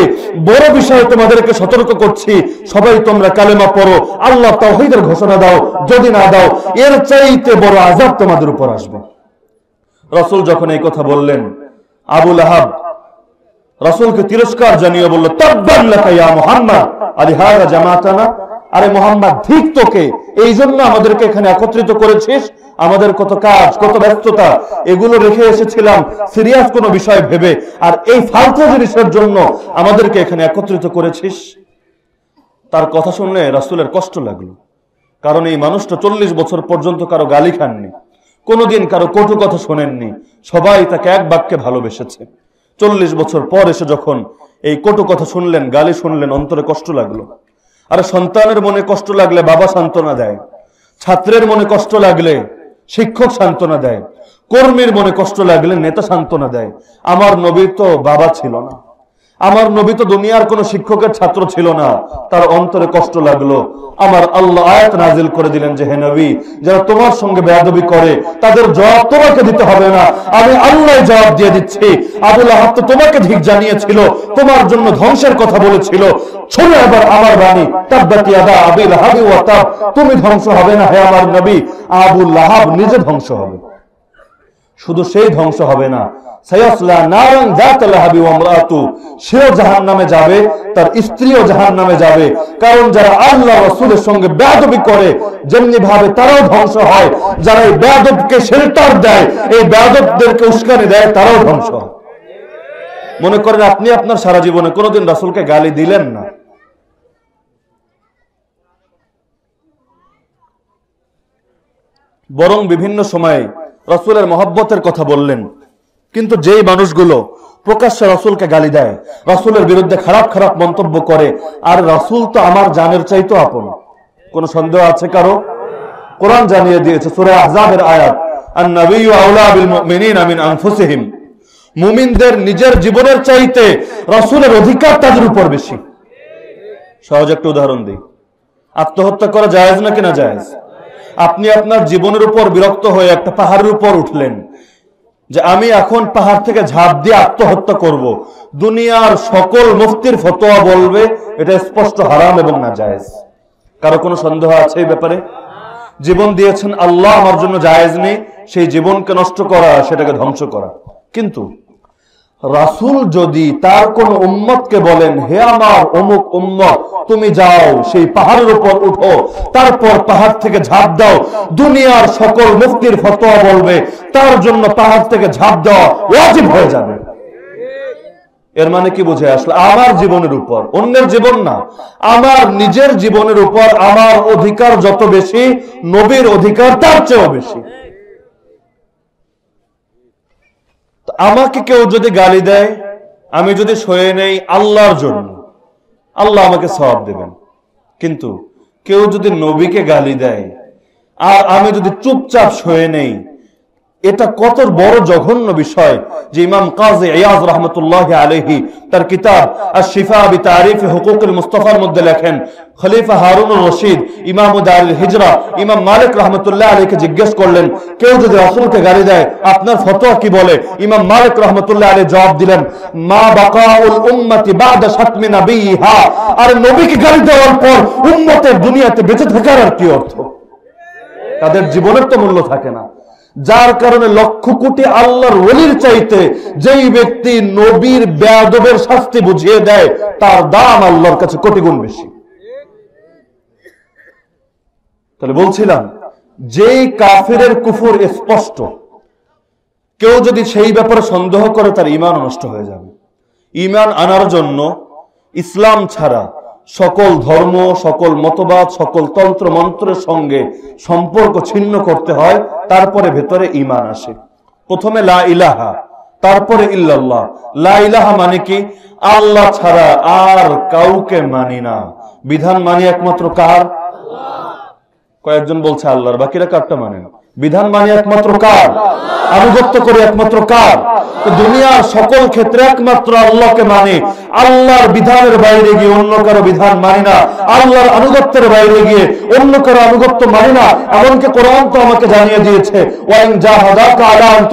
বড় বিষয় তোমাদেরকে সতর্ক করছি। সবাই তোমরা কালেমা পড়ো, আল্লাহ তাহিদের ঘোষণা দাও, যদি না দাও, এর চাইতে বড় আজাব তোমাদের উপর আসবে। রসুল যখন এই কথা বললেন আবুল আহাব রসুলকে তিরস্কার জানিয়ে বলল, তব্বান লেখা মোহাম্মদ, আলি হারা জামাতানা আরে মোহাম্মদ, ঠিক তোকে। এই জন্য আমাদেরকে এখানে একত্রিত করেছিস। আমাদের কত কাজ, কত ব্যস্ততা, এগুলো রেখে এসেছিলাম। সিরিয়াস কোনো বিষয় ভেবে। আর এই ফালতু জিনিসের জন্য আমাদেরকে এখানে একত্রিত করেছিস। তার কথা শুনলে রাসুলের কষ্ট লাগল। কারণ এই মানুষটা চল্লিশ বছর পর্যন্ত কারও গালি খাননি। কোনোদিন কারও কটু কথা শোনেননি। সবাই তাকে এক বাক্যে ভালোবেসেছে। চল্লিশ বছর পর এসে যখন এই কটু কথা শুনলেন, গালি শুনলেন, অন্তরে কষ্ট লাগল। আর সন্তানের মনে কষ্ট লাগলে বাবা সান্ত্বনা দেয়, ছাত্রের মনে কষ্ট লাগলে শিক্ষক সান্ত্বনা দেয়, কর্মীর মনে কষ্ট লাগলে নেতা সান্ত্বনা দেয়। আমার নবীর তো বাবা ছিল না। আমার নবী তো দুনিয়ার কোন শিক্ষকের ছাত্র ছিল না। তার অন্তরে কষ্ট লাগল। আমার আল্লাহ আয়াত নাজিল করে দিলেন যে, হে নবী, যারা তোমার সঙ্গে বেয়াদবি করে, তাদের জবাব তোমাকে দিতে হবে না। আমি আল্লাহ জবাব দিয়ে দিচ্ছি। আবুল আহাব তো তোমাকে ঠিক জানিয়েছিল, তোমার জন্য ধ্বংসের কথা বলেছিল। শোনো এবার আমার বাণী। তাব্বাতি আদা আবিল হাবি ওয়া তাব। তুমি ধ্বংস হবে না, হে আমার নবী। আবুল আহাব নিজে ধ্বংস হবে। শুধু সেই ধ্বংস হবে না। সেও জাহান নামে যাবে, তার স্ত্রীও জাহান নামে যাবে। কারণ যারা আল্লাহ রসুলের সঙ্গে বেদবি করে যেমনি ভাবে তারাও ধ্বংস হয়। যারা এই বেদবকে শেল্টার দেয়, এই বেদবদেরকে উস্কানি দেয়, তারাও ধ্বংস মনে করেন আপনি আপনার সারা জীবনে কোনোদিন রাসুলকে গালি দিলেন না। বরং বিভিন্ন সময়ে রসুলের মহব্বতের কথা বললেন। কিন্তু যেই মানুষগুলো প্রকাশ্যে রসুলকে গালি দেয়, রসুলের বিরুদ্ধে খারাপ খারাপ মন্তব্য করে, আর রসুল তো আমার জানের চাইতো আপন। কোন সন্দেহ আছে কারও? কোরআন জানিয়ে দিয়েছে, সুরে আজাবের আয়াত নিজের জীবনের চাইতে রসুলের অধিকার তাদের উপর বেশি। সহজ একটা উদাহরণ দিই। আত্মহত্যা করা জায়েজ নাকি না জায়েজ? আপনি আপনার জীবনের উপর বিরক্ত হয়ে একটা পাহাড়ের উপর উঠলেন যে আমি এখন পাহাড় থেকে ঝাঁপ দিয়ে আত্মহত্যা করব। দুনিয়ার সকল মুফতির ফতোয়া বলবে, এটা স্পষ্ট হারাম এবং না জায়েজ কারও কোনো সন্দেহ আছে এই ব্যাপারে? জীবন দিয়েছেন আল্লাহ, আমার জন্য জায়েজ নেই। সেই জীবনকে নষ্ট করা, সেটাকে ধ্বংস করা। কিন্তু রাসুল যদি তার কোন উম্মতকে বলেন, হে আমার অমুক উম্মত, তুমি যাও, সেই পাহাড়ের উপর উঠো, তারপর পাহাড় থেকে ঝাঁপ দাও, দুনিয়ার সকল মুক্তির ফতোয়া বলবে, তার জন্য পাহাড় থেকে ঝাঁপ দেওয়া ওয়াজিব হয়ে যাবে। এর মানে কি বুঝে আসলে? আমার জীবনের উপর, অন্যের জীবন না। আমার নিজের জীবনের উপর আমার অধিকার যত বেশি, নবীর অধিকার তার চেয়েও বেশি। আমাকে কেউ যদি গালি দেয়, আমি যদি সয়ে নেই আল্লাহর জন্য, আল্লাহ আমাকে সব দেবেন। কিন্তু কেউ যদি নবীকে গালি দেয়, আর আমি যদি চুপচাপ সয়ে নেই এটা কত বড় জঘন্য বিষয় যে ইমাম কাজী ইয়াজ রহমতুল্লাহ আলহি তার কিতাব আর শিফা বি তারিফ হুকুকুল মুস্তফার মধ্যে লেখেন, খলিফা হারুন রশিদ ইমাম হিজরা, ইমাম মালিক রহমতুল্লাহ আলীকে জিজ্ঞেস করলেন, কেউ যদি গালি দেয়, আপনার ফতোয়া কি বলে? ইমাম মালিক রহমতুল্লাহ আলী জবাব দিলেন, মা বাকাউল উম্মতি আর নবীকে গালি দেওয়ার পর উম্মতের দুনিয়াতে বেঁচে থাকার আর কি অর্থ? তাদের জীবনের তো মূল্য থাকে না। যার কারণে লক্ষ কোটি আল্লাহর ওলির চাইতে যেই ব্যক্তি নবীর ব্যাদবের শাস্তি বুঝিয়ে দেয়, তার দাম আল্লাহর কাছে কোটি গুণ বেশি। তাহলে বলছিলাম, যেই কাফিরের কুফুর স্পষ্ট, কেউ যদি সেই ব্যাপারে সন্দেহ করে, তার ইমান নষ্ট হয়ে যাবে। ইমান আনার জন্য ইসলাম ছাড়া সকল ধর্ম, সকল মতবাদ, সকল তন্ত্র, মন্ত্রের সঙ্গে সম্পর্ক ছিন্ন করতে হয়, তারপরে ভেতরে ইমান আসে। প্রথমে লা ইলাহা, তারপরে ইল্লাল্লাহ। লা ইলাহা মানে কি? আল্লাহ ছাড়া আর কাউকে মানি না। বিধান মানি একমাত্র কার? কয়েকজন বলছে আল্লাহর, বাকিরা কারটা মানে না। বিধান মানি একমাত্র কার? আনুগত্য করে একমাত্র কার? দুনিয়ার সকল ক্ষেত্রে একমাত্র আল্লাহকে মানে। আল্লাহর বিধানের বাইরে গিয়ে অন্য কারও বিধান মানি না। আল্লাহর আনুগত্যের বাইরে গিয়ে অন্য কারও আনুগত্য মানি না। এমনকি কোরআন তো আমাকে জানিয়ে দিয়েছে, ওয়াইন জাহাদাকা আলা আন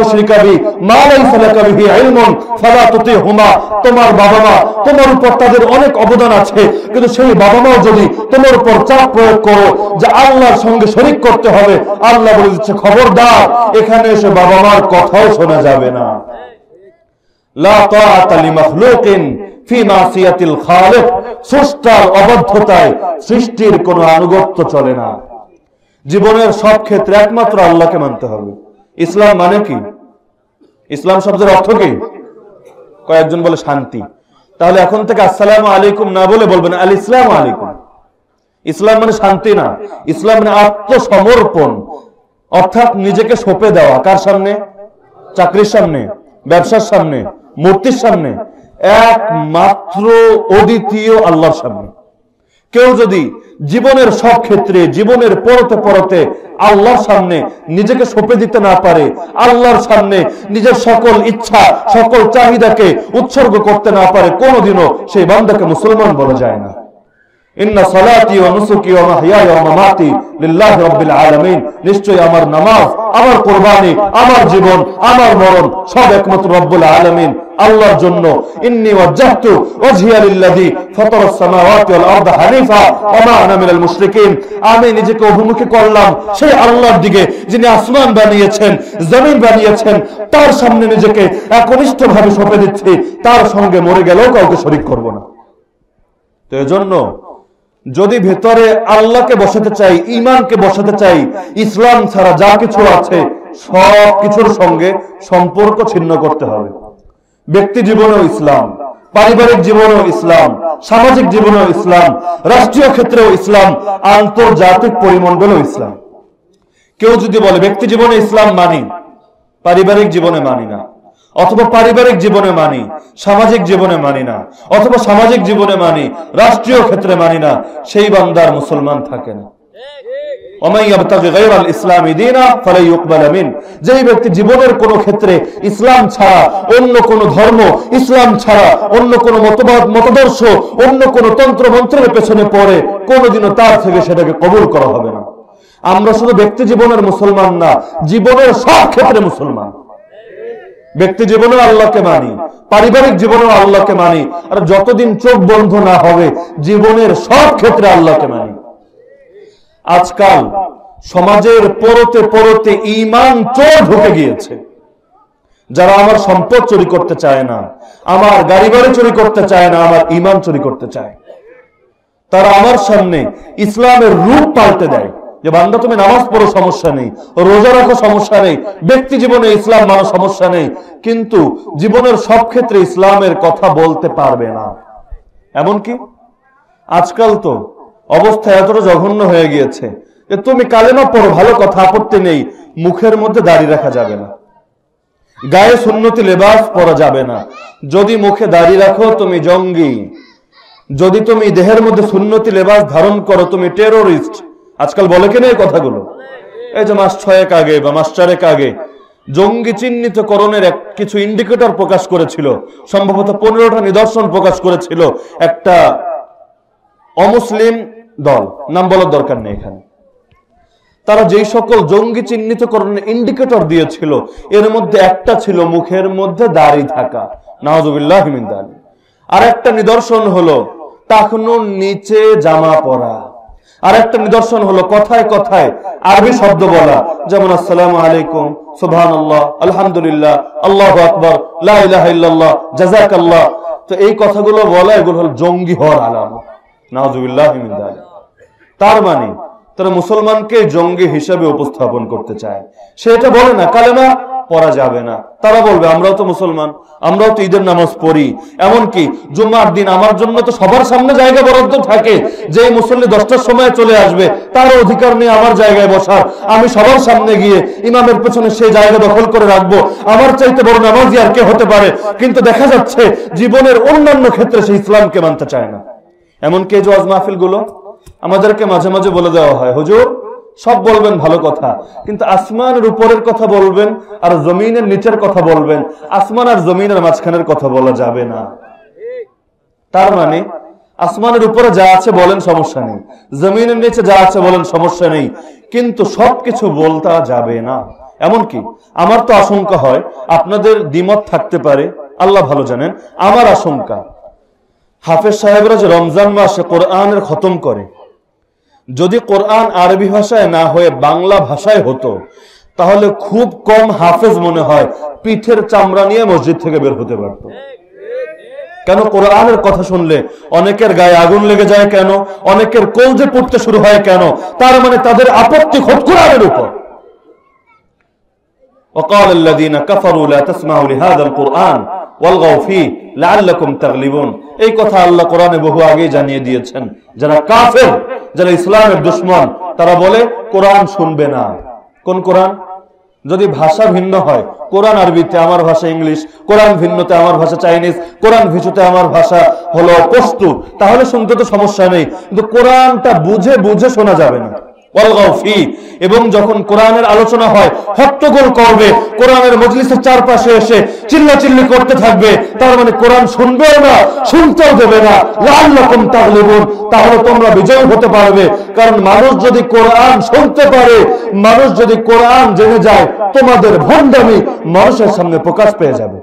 মা লাইসা লাকা বিহি ইলমুন ফালা তুতিহুমা। তোমার বাবা মা, তোমার উপর তাদের অনেক অবদান আছে। কিন্তু সেই বাবা মাও যদি তোমার উপর চাপ প্রয়োগ করো, যে আল্লাহর সঙ্গে শরীক করতে হবে, আল্লাহ বলে দিচ্ছে খবরদার, এখানে এসে বাবা মার কথাও শোনা যাবে না। না। জীবনের সব ক্ষেত্রে একমাত্র আল্লাহকে মানতে হবে। ইসলাম মানে কি? ইসলাম শব্দের অর্থ কি? কয়েকজন বলে শান্তি। তাহলে এখন থেকে আসসালামু আলাইকুম না বলে বলবেন আল ইসলাম আলাইকুম। ইসলাম মানে শান্তি না। ইসলাম মানে আত্মসমর্পণ। অর্থাৎ নিজেকে সঁপে দেওয়া। কার সামনে? চাকরির সামনে, ব্যবসার সামনে, মূর্তির সামনে। একমাত্র অদ্বিতীয় আল্লাহর সামনে। কেউ যদি জীবনের সব ক্ষেত্রে, জীবনের পরতে পরতে আল্লাহর সামনে নিজেকে সঁপে দিতে না পারে, আল্লাহর সামনে নিজের সকল ইচ্ছা, সকল চাহিদাকে উৎসর্গ করতে না পারে, কোনোদিনও সেই বান্দাকে মুসলমান বলা যায় না। নিশ্চয় আমার নামাজ, আমার কুরবানি, আমার জীবন, আমার মরণ সব একমাত্র রব্বুল আলামিন, আল্লাহর জন্য। ইন্নী ওয়াজ্জাহতু ওয়াজহিয়া লিল্লাযী ফাতারাস সামাওয়াতি ওয়াল হানিফা ওয়া মা আনা মুশরিকিন। আমি নিজেকে অভিমুখী করলাম, সেই আল্লাহর দিকে যিনি আসমান বানিয়েছেন, জমিন বানিয়েছেন, তার সামনে নিজেকে একনিষ্ঠভাবে সঁপে দিচ্ছি। তার সঙ্গে মরে গেলেও কাউকে শরীক করব না। তো এজন্য যদি ভেতরে আল্লাহকে বসাতে চাই ইমানকে বসাতে চাই, ইসলাম ছাড়া যা কিছু আছে, সব কিছুর সঙ্গে সম্পর্ক ছিন্ন করতে হবে। ব্যক্তি জীবনেও ইসলাম, পারিবারিক জীবনেও ইসলাম, সামাজিক জীবনেও ইসলাম, রাষ্ট্রীয় ক্ষেত্রেও ইসলাম, আন্তর্জাতিক পরিমণ্ডলেও ইসলাম। কেউ যদি বলে, ব্যক্তি জীবনে ইসলাম মানি, পারিবারিক জীবনে মানি না অথবা পারিবারিক জীবনে মানি, সামাজিক জীবনে মানি না, অথবা সামাজিক জীবনে মানি, রাষ্ট্রীয় ক্ষেত্রে মানি না, সেই বান্দার মুসলমান থাকে না যেই ব্যক্তি জীবনের কোন ক্ষেত্রে ইসলাম ছাড়া, অন্য কোন ধর্ম ইসলাম ছাড়া, অন্য কোন মতাদর্শ, অন্য কোন তন্ত্র পেছনে পড়ে, কোনোদিনও তার থেকে সেটাকে কবুল করা হবে না। আমরা শুধু ব্যক্তি জীবনের মুসলমান না, জীবনের সব ক্ষেত্রে মুসলমান। ব্যক্তি জীবনেও আল্লাহকে মানি, পারিবারিক জীবনেও আল্লাহকে মানি, আর যতদিন চোখ বন্ধ না হবে, জীবনের সব ক্ষেত্রে আল্লাহকে মানি। আজকাল সমাজের পরতে পরতে ইমান চোর ঢুকে গিয়েছে। যারা আমার সম্পদ চুরি করতে চায় না, আমার গাড়ি বাড়ি চুরি করতে চায় না, আমার ইমান চুরি করতে চায়। তারা আমার সামনে ইসলামের রূপ পাল্টে দেয়। যে বান্দা, তুমি নামাজ পড়ো, সমস্যা নেই। রোজা রাখো, সমস্যা নেই। ব্যক্তি জীবনে ইসলাম মানো, সমস্যা নেই। কিন্তু জীবনের সব ক্ষেত্রে ইসলামের কথা বলতে পারবে না। এমনকি আজকাল তো অবস্থা এতটা জঘন্য হয়ে গিয়েছে যে তুমি কালেমা পড়ো, ভালো কথা, আপত্তি নেই। মুখের মধ্যে দাড়ি রাখা যাবে না। গায়ে সুন্নতি, লেবাস পরা যাবে না। যদি মুখে দাড়ি রাখো, তুমি জঙ্গি। যদি তুমি দেহের মধ্যে সুন্নতি, লেবাস ধারণ করো, তুমি টেরোরিস্ট আজকাল বলে কেন এই কথাগুলো? এই যে মাস ছয়েক আগে বা মাস চারেক আগে জঙ্গি চিহ্নিতকরণের এক কিছু ইন্ডিকেটর প্রকাশ করেছিল। সম্ভবত পনেরোটা নিদর্শন প্রকাশ করেছিল একটা অমুসলিম দল। নাম বলার দরকার নেই এখানে। তারা যেই সকল জঙ্গি চিহ্নিত চিহ্নিতকরণের ইন্ডিকেটর দিয়েছিল, এর মধ্যে একটা ছিল মুখের মধ্যে দাড়ি থাকা নওয়াজুবিল্লাহ আর একটা নিদর্শন হলো টাকনুর নিচে জামা পরা। আর একটা নিদর্শন হলো কথায় কথায় আরবি শব্দ বলা। যেমন, আসসালাম আলাইকুম সুবহান আল্লাহ আলহামদুলিল্লাহ, আল্লাহ আকবর লাহ জাজাক আল্লাহ তো এই কথাগুলো বলা, এগুলো হল জঙ্গি হওয়ার আলাম নাজুবিল্লাহ তার মানে তারা মুসলমানকে জঙ্গি হিসাবে উপস্থাপন করতে চায়। সে এটা বলে না, কালেমা পড়া যাবে না। তারা বলবে, আমরাও তো মুসলমান, আমরাও তো ঈদের নামাজ পড়ি। এমনকি জুম্মার দিন আমার জন্য তো সবার সামনে জায়গা বরাদ্দ থাকে। যে মুসল্লি দশটার সময় চলে আসবে, তার অধিকার নেই আমার জায়গায় বসার। আমি সবার সামনে গিয়ে ইমামের পেছনে সেই জায়গা দখল করে রাখব। আমার চাইতে বড় নামাজি আর কে হতে পারে? কিন্তু দেখা যাচ্ছে, জীবনের অন্যান্য ক্ষেত্রে সে ইসলামকে মানতে চায় না। এমনকি যে ওয়াজ মাহফিলগুলো আমাদেরকে মাঝে মাঝে বলে দেওয়া হয়, হুজুর সব বলবেন ভালো কথা। কিন্তু আসমানের উপরের কথা বলবেন আর জমিনের নিচের কথা বলবেন, আসমান আর জমিনের মাঝখানের কথা বলা যাবে না। তার মানে আসমানের উপরে যা আছে বলেন সমস্যা নেই, জমিনের নিচে যা আছে বলেন সমস্যা নেই, কিন্তু সবকিছু বলতা যাবে না। এমনকি আমার তো আশঙ্কা হয় আপনাদের দ্বিমত থাকতে পারে, আল্লাহ ভালো জানেন, আমার আশঙ্কা। হাফেজ সাহেবরা যে রমজান মাসে কোরআনের খতম করে যদি কোরআন আরবি ভাষায় না হয়ে বাংলা ভাষায় হতো তাহলে খুব কম হাফেজ মনে হয় পিঠের চামড়া নিয়ে মসজিদ থেকে বের হতে পারত কেন কোরআনের কথা শুনলে অনেকের গায়ে আগুন লেগে যায় কেন অনেকের কলজে পড়তে শুরু হয় কেন তার মানে তাদের আপত্তি খোদ কোরআনের উপর وقال الذين كفروا لا تسمعوا لهذا القرآن والغوا فيه لعلكم تغلبون এই কথা আল্লাহ কোরআনে বহু আগে জানিয়ে দিয়েছেন যারা কাফের যারা ইসলামের দুশ্মন, তারা বলে, কোরআন শুনবে না। কোন কোরআন? যদি ভাষা ভিন্ন হয়, কোরআন আরবিতে আমার ভাষা ইংলিশ, কোরআন ভিন্নতে আমার ভাষা চাইনিজ, কোরআন ভিসুতে আমার ভাষা হলো পস্তু তাহলে শুনতে তো সমস্যা নেই। কিন্তু কোরআনটা বুঝে বুঝে শোনা যাবে না। এবং যখন কোরআনের আলোচনা হয়, হট্টগোল করবে, কোরআনের মজলিসের চারপাশে এসে চিল্লা চিল্লি করতে থাকবে, তার মানে কোরআন শুনবেও না, শুনতেও দেবে না। লাল রকম তাহলেবুন তাহলে তোমরা বিজয় হতে পারবে। কারণ মানুষ যদি কোরআন শুনতে পারে, মানুষ যদি কোরআন জেনে যায়, তোমাদের ভণ্ডামি মানুষের সামনে প্রকাশ পেয়ে যাবে।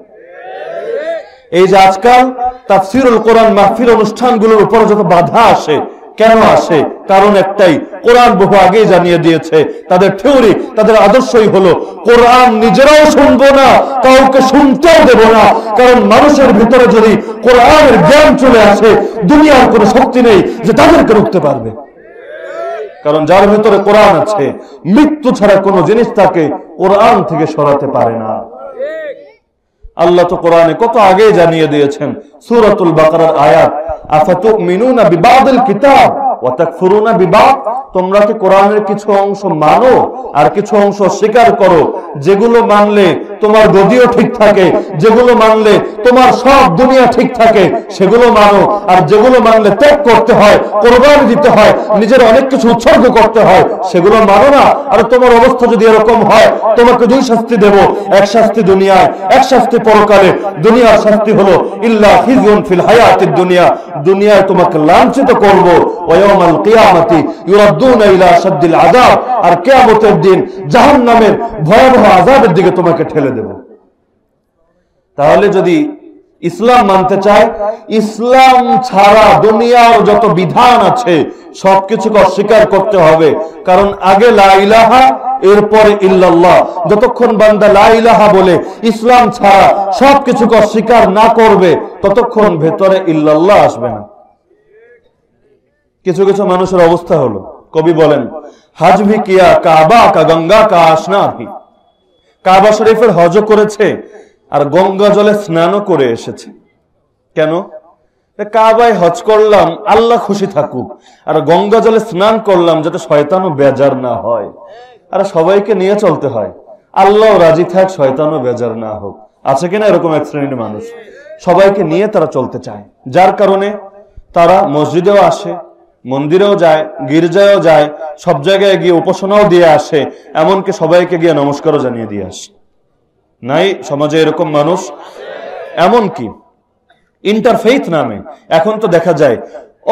এই যে আজকাল তাফসিরুল কোরআন মাহফিল অনুষ্ঠানগুলোর উপর যত বাধা আসে কেন আসে? কারণ একটাই, কোরআন বহু আগেই জানিয়ে দিয়েছে, তাদের থিওরি, তাদের আদর্শই হলো, কোরআন নিজেরাও শুনব না, কাউকে শুনতেও দেব না। কারণ মানুষের ভিতরে যদি কোরআনের জ্ঞান চলে আসে, দুনিয়ার কোনো শক্তি নেই যে তাদেরকে রুখতে পারবে। কারণ যার ভিতরে কোরআন আছে, মৃত্যু ছাড়া কোনো জিনিস তাকে কোরআন থেকে সরাতে পারে না। আল্লাহ তো কোরআনে কত আগে জানিয়ে দিয়েছেন, সুরাতুল বাকার আয়াত আফাতুমিনুনা বিবাদিল কিতাব? তোমরা কি কোরআনের কিছু অংশ মানো? আর কিছু অংশ স্বীকার করো, যেগুলো মানলে তোমার গদিও ঠিক থাকে, যেগুলো মানলে তোমার সব দুনিয়া ঠিক থাকে, সেগুলো মানো। আর যেগুলো মানলে ত্যাগ করতে হয়, কোরবানি দিতে হয়, নিজের অনেক কিছু উৎসর্গ করতে হয়, সেগুলো মানো না। আর তোমার অবস্থা যদি এরকম হয়, তোমাকে দুই শাস্তি দেব, এক শাস্তি দুনিয়ায়, এক শাস্তি পরকালে। দুনিয়ার শাস্তি হলো, ইল্লা হিজুন ফিল হায়াতির দুনিয়া। দুনিয়ায় তোমাকে লাঞ্ছিত করব ওয়াউমাল কিয়ামতি ইউরাদ্দুনা ইলা শাদ্দিল আযাব। আর কিয়ামতের দিন জাহান্নামের ভয়াবহ আযাবের দিকে তোমাকে ঠেলে দেব। তাহলে যদি ইসলাম মানতে চায়, ইসলাম ছাড়া দুনিয়ার যত বিধান আছে, সবকিছুকে অস্বীকার করতে হবে। কারণ আগে লাইলাহা এরপরে ইল্লাল্লাহ। যতক্ষণ বান্দা লাইলাহা বলে, ইসলাম ছাড়া সবকিছুকে অস্বীকার না করবে, ততক্ষণ ভেতরে ইল্লাল্লাহ আসবে না। কিছু কিছু মানুষের অবস্থা হলো। কবি বলেন হাজভি কিয়া কাবা কা গঙ্গা কা আসনা কাবা শরীফের হজ করেছে আর গঙ্গা জলে স্নানও করে এসেছে। কেন? কাবায় হজ করলাম, আল্লাহ খুশি থাকুক। আর গঙ্গা জলে স্নান করলাম যাতে শয়তানও বেজার না হয়। আর সবাইকে নিয়ে চলতে হয়। আল্লাহ রাজি থাক, শয়তানও বেজার না হোক। আছে কিনা এরকম এক শ্রেণির মানুষ? সবাইকে নিয়ে তারা চলতে চায়। যার কারণে তারা মসজিদেও আসে মন্দিরেও যায়, গির্জায়ও যায়, সব জায়গায় গিয়ে উপাসনাও দিয়ে আসে, এমনকি সবাইকে গিয়ে নমস্কারও জানিয়ে দিয়ে আসে। নাই, সমাজে এরকম মানুষ। এমন কি ইন্টারফেইথ নামে, এখন তো দেখা যায়,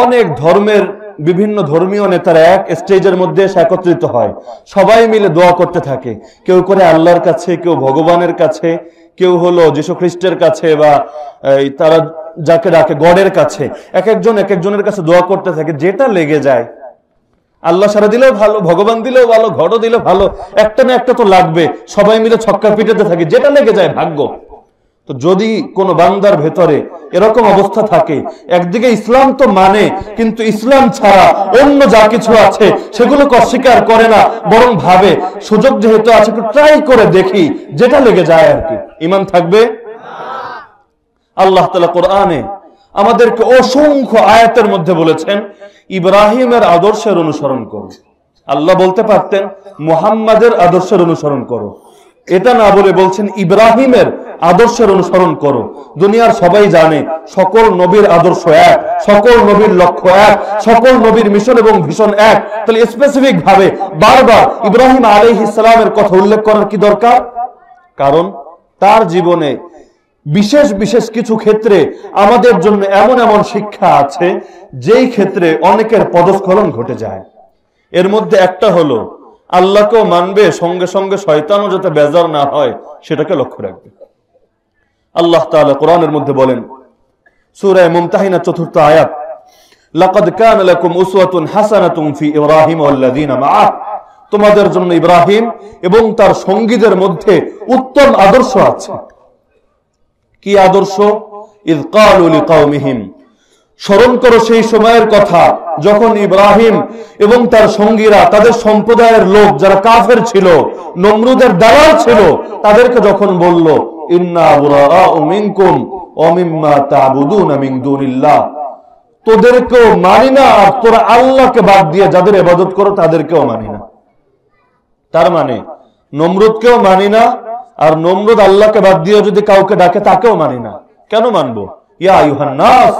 অনেক ধর্মের, বিভিন্ন ধর্মীয় নেতারা এক স্টেজের মধ্যে একত্রিত হয়। সবাই মিলে দোয়া করতে থাকে। কেউ করে আল্লাহর কাছে, কেউ ভগবানের কাছে কেউ হলো যীশু খ্রিস্টের কাছে বা তারা যাকে ডাকে গডের কাছে। এক একজন, এক একজনের কাছে দোয়া করতে থাকে, যেটা লেগে যায়। আল্লাহ সারা দিলেও ভালো, ভগবান দিলেও ভালো, ঘরও দিলে ভালো, একটা না একটা তো লাগবে। সবাই মিলে ছক্কা পিটাতে থাকে, যেটা লেগে যায় ভাগ্য। তো যদি কোনো বান্দার ভেতরে এরকম অবস্থা থাকে। একদিকে ইসলাম তো মানে কিন্তু ইসলাম ছাড়া অন্য যা কিছু আছে, সেগুলোকে অস্বীকার করে না, বরং ভাবে। সুযোগ যেহেতু আছে, একটু ট্রাই করে দেখি, যেটা লেগে যায় আর কি। ইমান থাকবে? আল্লাহ তালা কোরআনে আমাদেরকে অসংখ্য আয়াতের মধ্যে বলেছেন, ইব্রাহিমের আদর্শের অনুসরণ করো। আল্লাহ বলতে পারতেন, মুহাম্মাদের আদর্শের অনুসরণ করো। এটা না বলে বলছেন ইব্রাহিমের আদর্শের অনুসরণ করো। দুনিয়ার সবাই জানে সকল নবীর আদর্শ এক, সকল নবীর লক্ষ্য এক, সকল নবীর মিশন এবং ভীষণ এক। তাহলে স্পেসিফিক ভাবে বারবার ইব্রাহিম আলী ইসলামের কথা উল্লেখ করার কি দরকার? কারণ তার জীবনে বিশেষ বিশেষ কিছু ক্ষেত্রে আমাদের জন্য এমন এমন শিক্ষা আছে, যেই ক্ষেত্রে অনেকের পদস্খলন ঘটে যায়। এর মধ্যে একটা হলো আল্লাহকেও মানবে, সঙ্গে সঙ্গে শয়তানও যাতে বেজার না হয়, সেটাকে লক্ষ্য রাখবে। আল্লাহ তাআলা কোরআনের মধ্যে বলেন, সূরা মুমতাহিনা চতুর্থ আয়াত তোমাদের জন্য ইব্রাহিম এবং তার সঙ্গীদের মধ্যে উত্তম আদর্শ আছে। কি আদর্শ? স্মরণ করো সেই সময়ের কথা, যখন ইব্রাহিম এবং তার সঙ্গীরা, তাদের সম্প্রদায়ের লোক যারা কাফের ছিল, নমরুদের দালাল ছিল, তাদেরকে যখন বলল তোদেরকেও মানি না আর তোরা আল্লাহকে বাদ দিয়ে যাদের এবাদত করো, তাদেরকেও মানি না। তার মানে নমরুদকেও মানি না আর নমরুদ আল্লাহকে বাদ দিয়ে যদি কাউকে ডাকে, তাকেও মানি না। কেন মানবো? ইয়া আইয়ুহান নাস।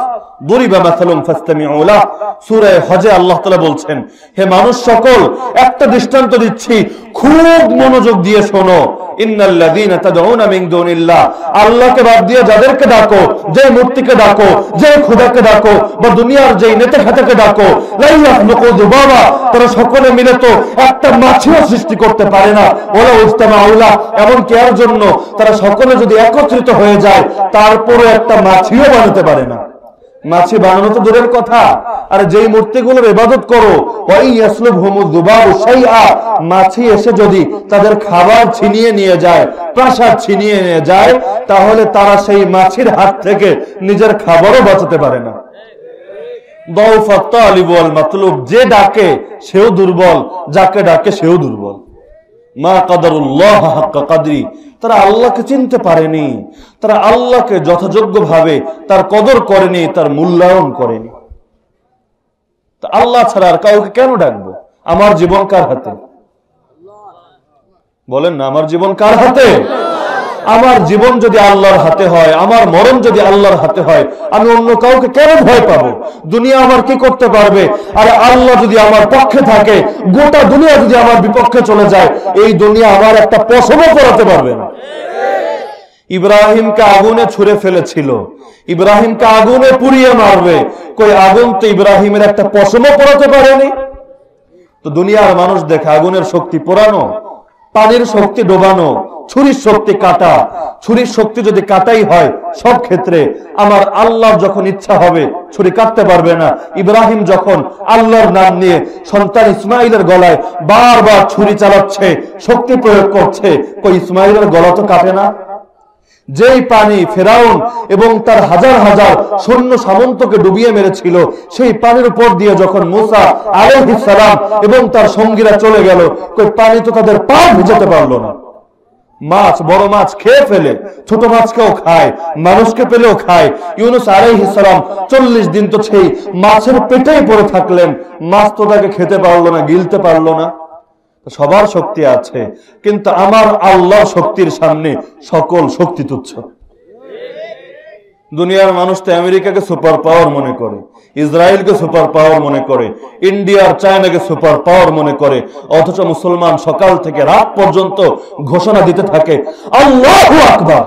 আল্লাহকে বাদ দিয়ে যাদেরকে ডাকো, যে মূর্তিকে ডাকো, যে ডাকো, বা দুনিয়ার যেই নেতা খাতাকে ডাকো বাবা তারা সকলে মিলে তো একটা মাছিও সৃষ্টি করতে পারে না। ওলা উস্তামা আউলা এমন কেয়ার জন্য তারা সকলে যদি একত্রিত হয়ে যায় তারপরে একটা মাছিও বানাতে পারে না। মাছি বানানো তো দূরের কথা। আর যেই মূর্তিগুলোর ইবাদত করো মাছি এসে যদি তাদের খাবার ছিনিয়ে নিয়ে যায়, প্রাসাদ ছিনিয়ে নিয়ে যায়, তাহলে তারা সেই মাছির হাত থেকে নিজের খাবারও বাঁচাতে পারে না। যে ডাকে সেও দুর্বল, যাকে ডাকে সেও দুর্বল। মা কাদারুল্লাহ হাক্কা কাদরি। তারা আল্লাহকে চিনতে পারেনি, তারা আল্লাহকে যথাযোগ্যভাবে তার কদর করেনি, তার মূল্যায়ন করেনি। আল্লাহ ছাড়া আর কাউকে কেন ডাকবো? আমার জীবন কার হাতে? বলেন না, আমার জীবন কার হাতে? আমার জীবন যদি আল্লাহর হাতে হয়, আমার মরণ যদি আল্লাহর হাতে হয়, আমি অন্য কাউকে কেন ভয় পাবো? দুনিয়া আমার কি করতে পারবে? আর আল্লাহ যদি আমার পক্ষে থাকে, গোটা দুনিয়া যদি আমার বিপক্ষে চলে যায়, এই দুনিয়া আমার একটা পশমও করাতে পারবে না। ইব্রাহিমকে আগুনে ছুড়ে ফেলেছিল। ইব্রাহিমকে আগুনে পুড়িয়ে মারবে। কই, আগুন তো ইব্রাহিমের একটা পশমও পড়াতে পারেনি? তো দুনিয়ার মানুষ দেখে আগুনের শক্তি পোড়ানো, পানির শক্তি ডোবানো ছুরির শক্তি কাটা, ছুরির শক্তি যদি কাটাই হয়, সব ক্ষেত্রে আমার আল্লাহর যখন ইচ্ছা হবে, ছুরি কাটতে পারবে না। ইব্রাহিম যখন আল্লাহর নাম নিয়ে সন্তান ইসমাইলের গলায় বারবার ছুরি চালাচ্ছে, শক্তি প্রয়োগ করছে, কই ইসমাইলের গলা তো কাটে না? যেই পানি ফেরাউন এবং তার হাজার হাজার সৈন্য সামন্তকে ডুবিয়ে মেরেছিল, সেই পানির উপর দিয়ে যখন মুসা আলাইহিস সালাম এবং তার সঙ্গীরা চলে গেল, কই পানি তো তাদের পা ভিজাতে পারল না। মাছ, বড় মাছ খেয়ে ফেলে, ছোট মাছকেও খায়, মানুষকে পেলেও খায়। ইউনুস আলাইহিসালাম চল্লিশ দিন তো সেই মাছের পেটেই পড়ে থাকলেন। মাছ তো তাকে খেতে পারল না, গিলতে পারল না। সবার শক্তি আছে, কিন্তু আমার আল্লাহ শক্তির সামনে সকল শক্তি তুচ্ছ। দুনিয়ার মানুষ তো আমেরিকাকে সুপার পাওয়ার মনে করে, ইসরায়েলকে সুপার পাওয়ার মনে করে ইন্ডিয়ার চায়নাকে সুপার পাওয়ার মনে করে, অথচ মুসলমান সকাল থেকে রাত পর্যন্ত ঘোষণা দিতে থাকে, আল্লাহ আকবার।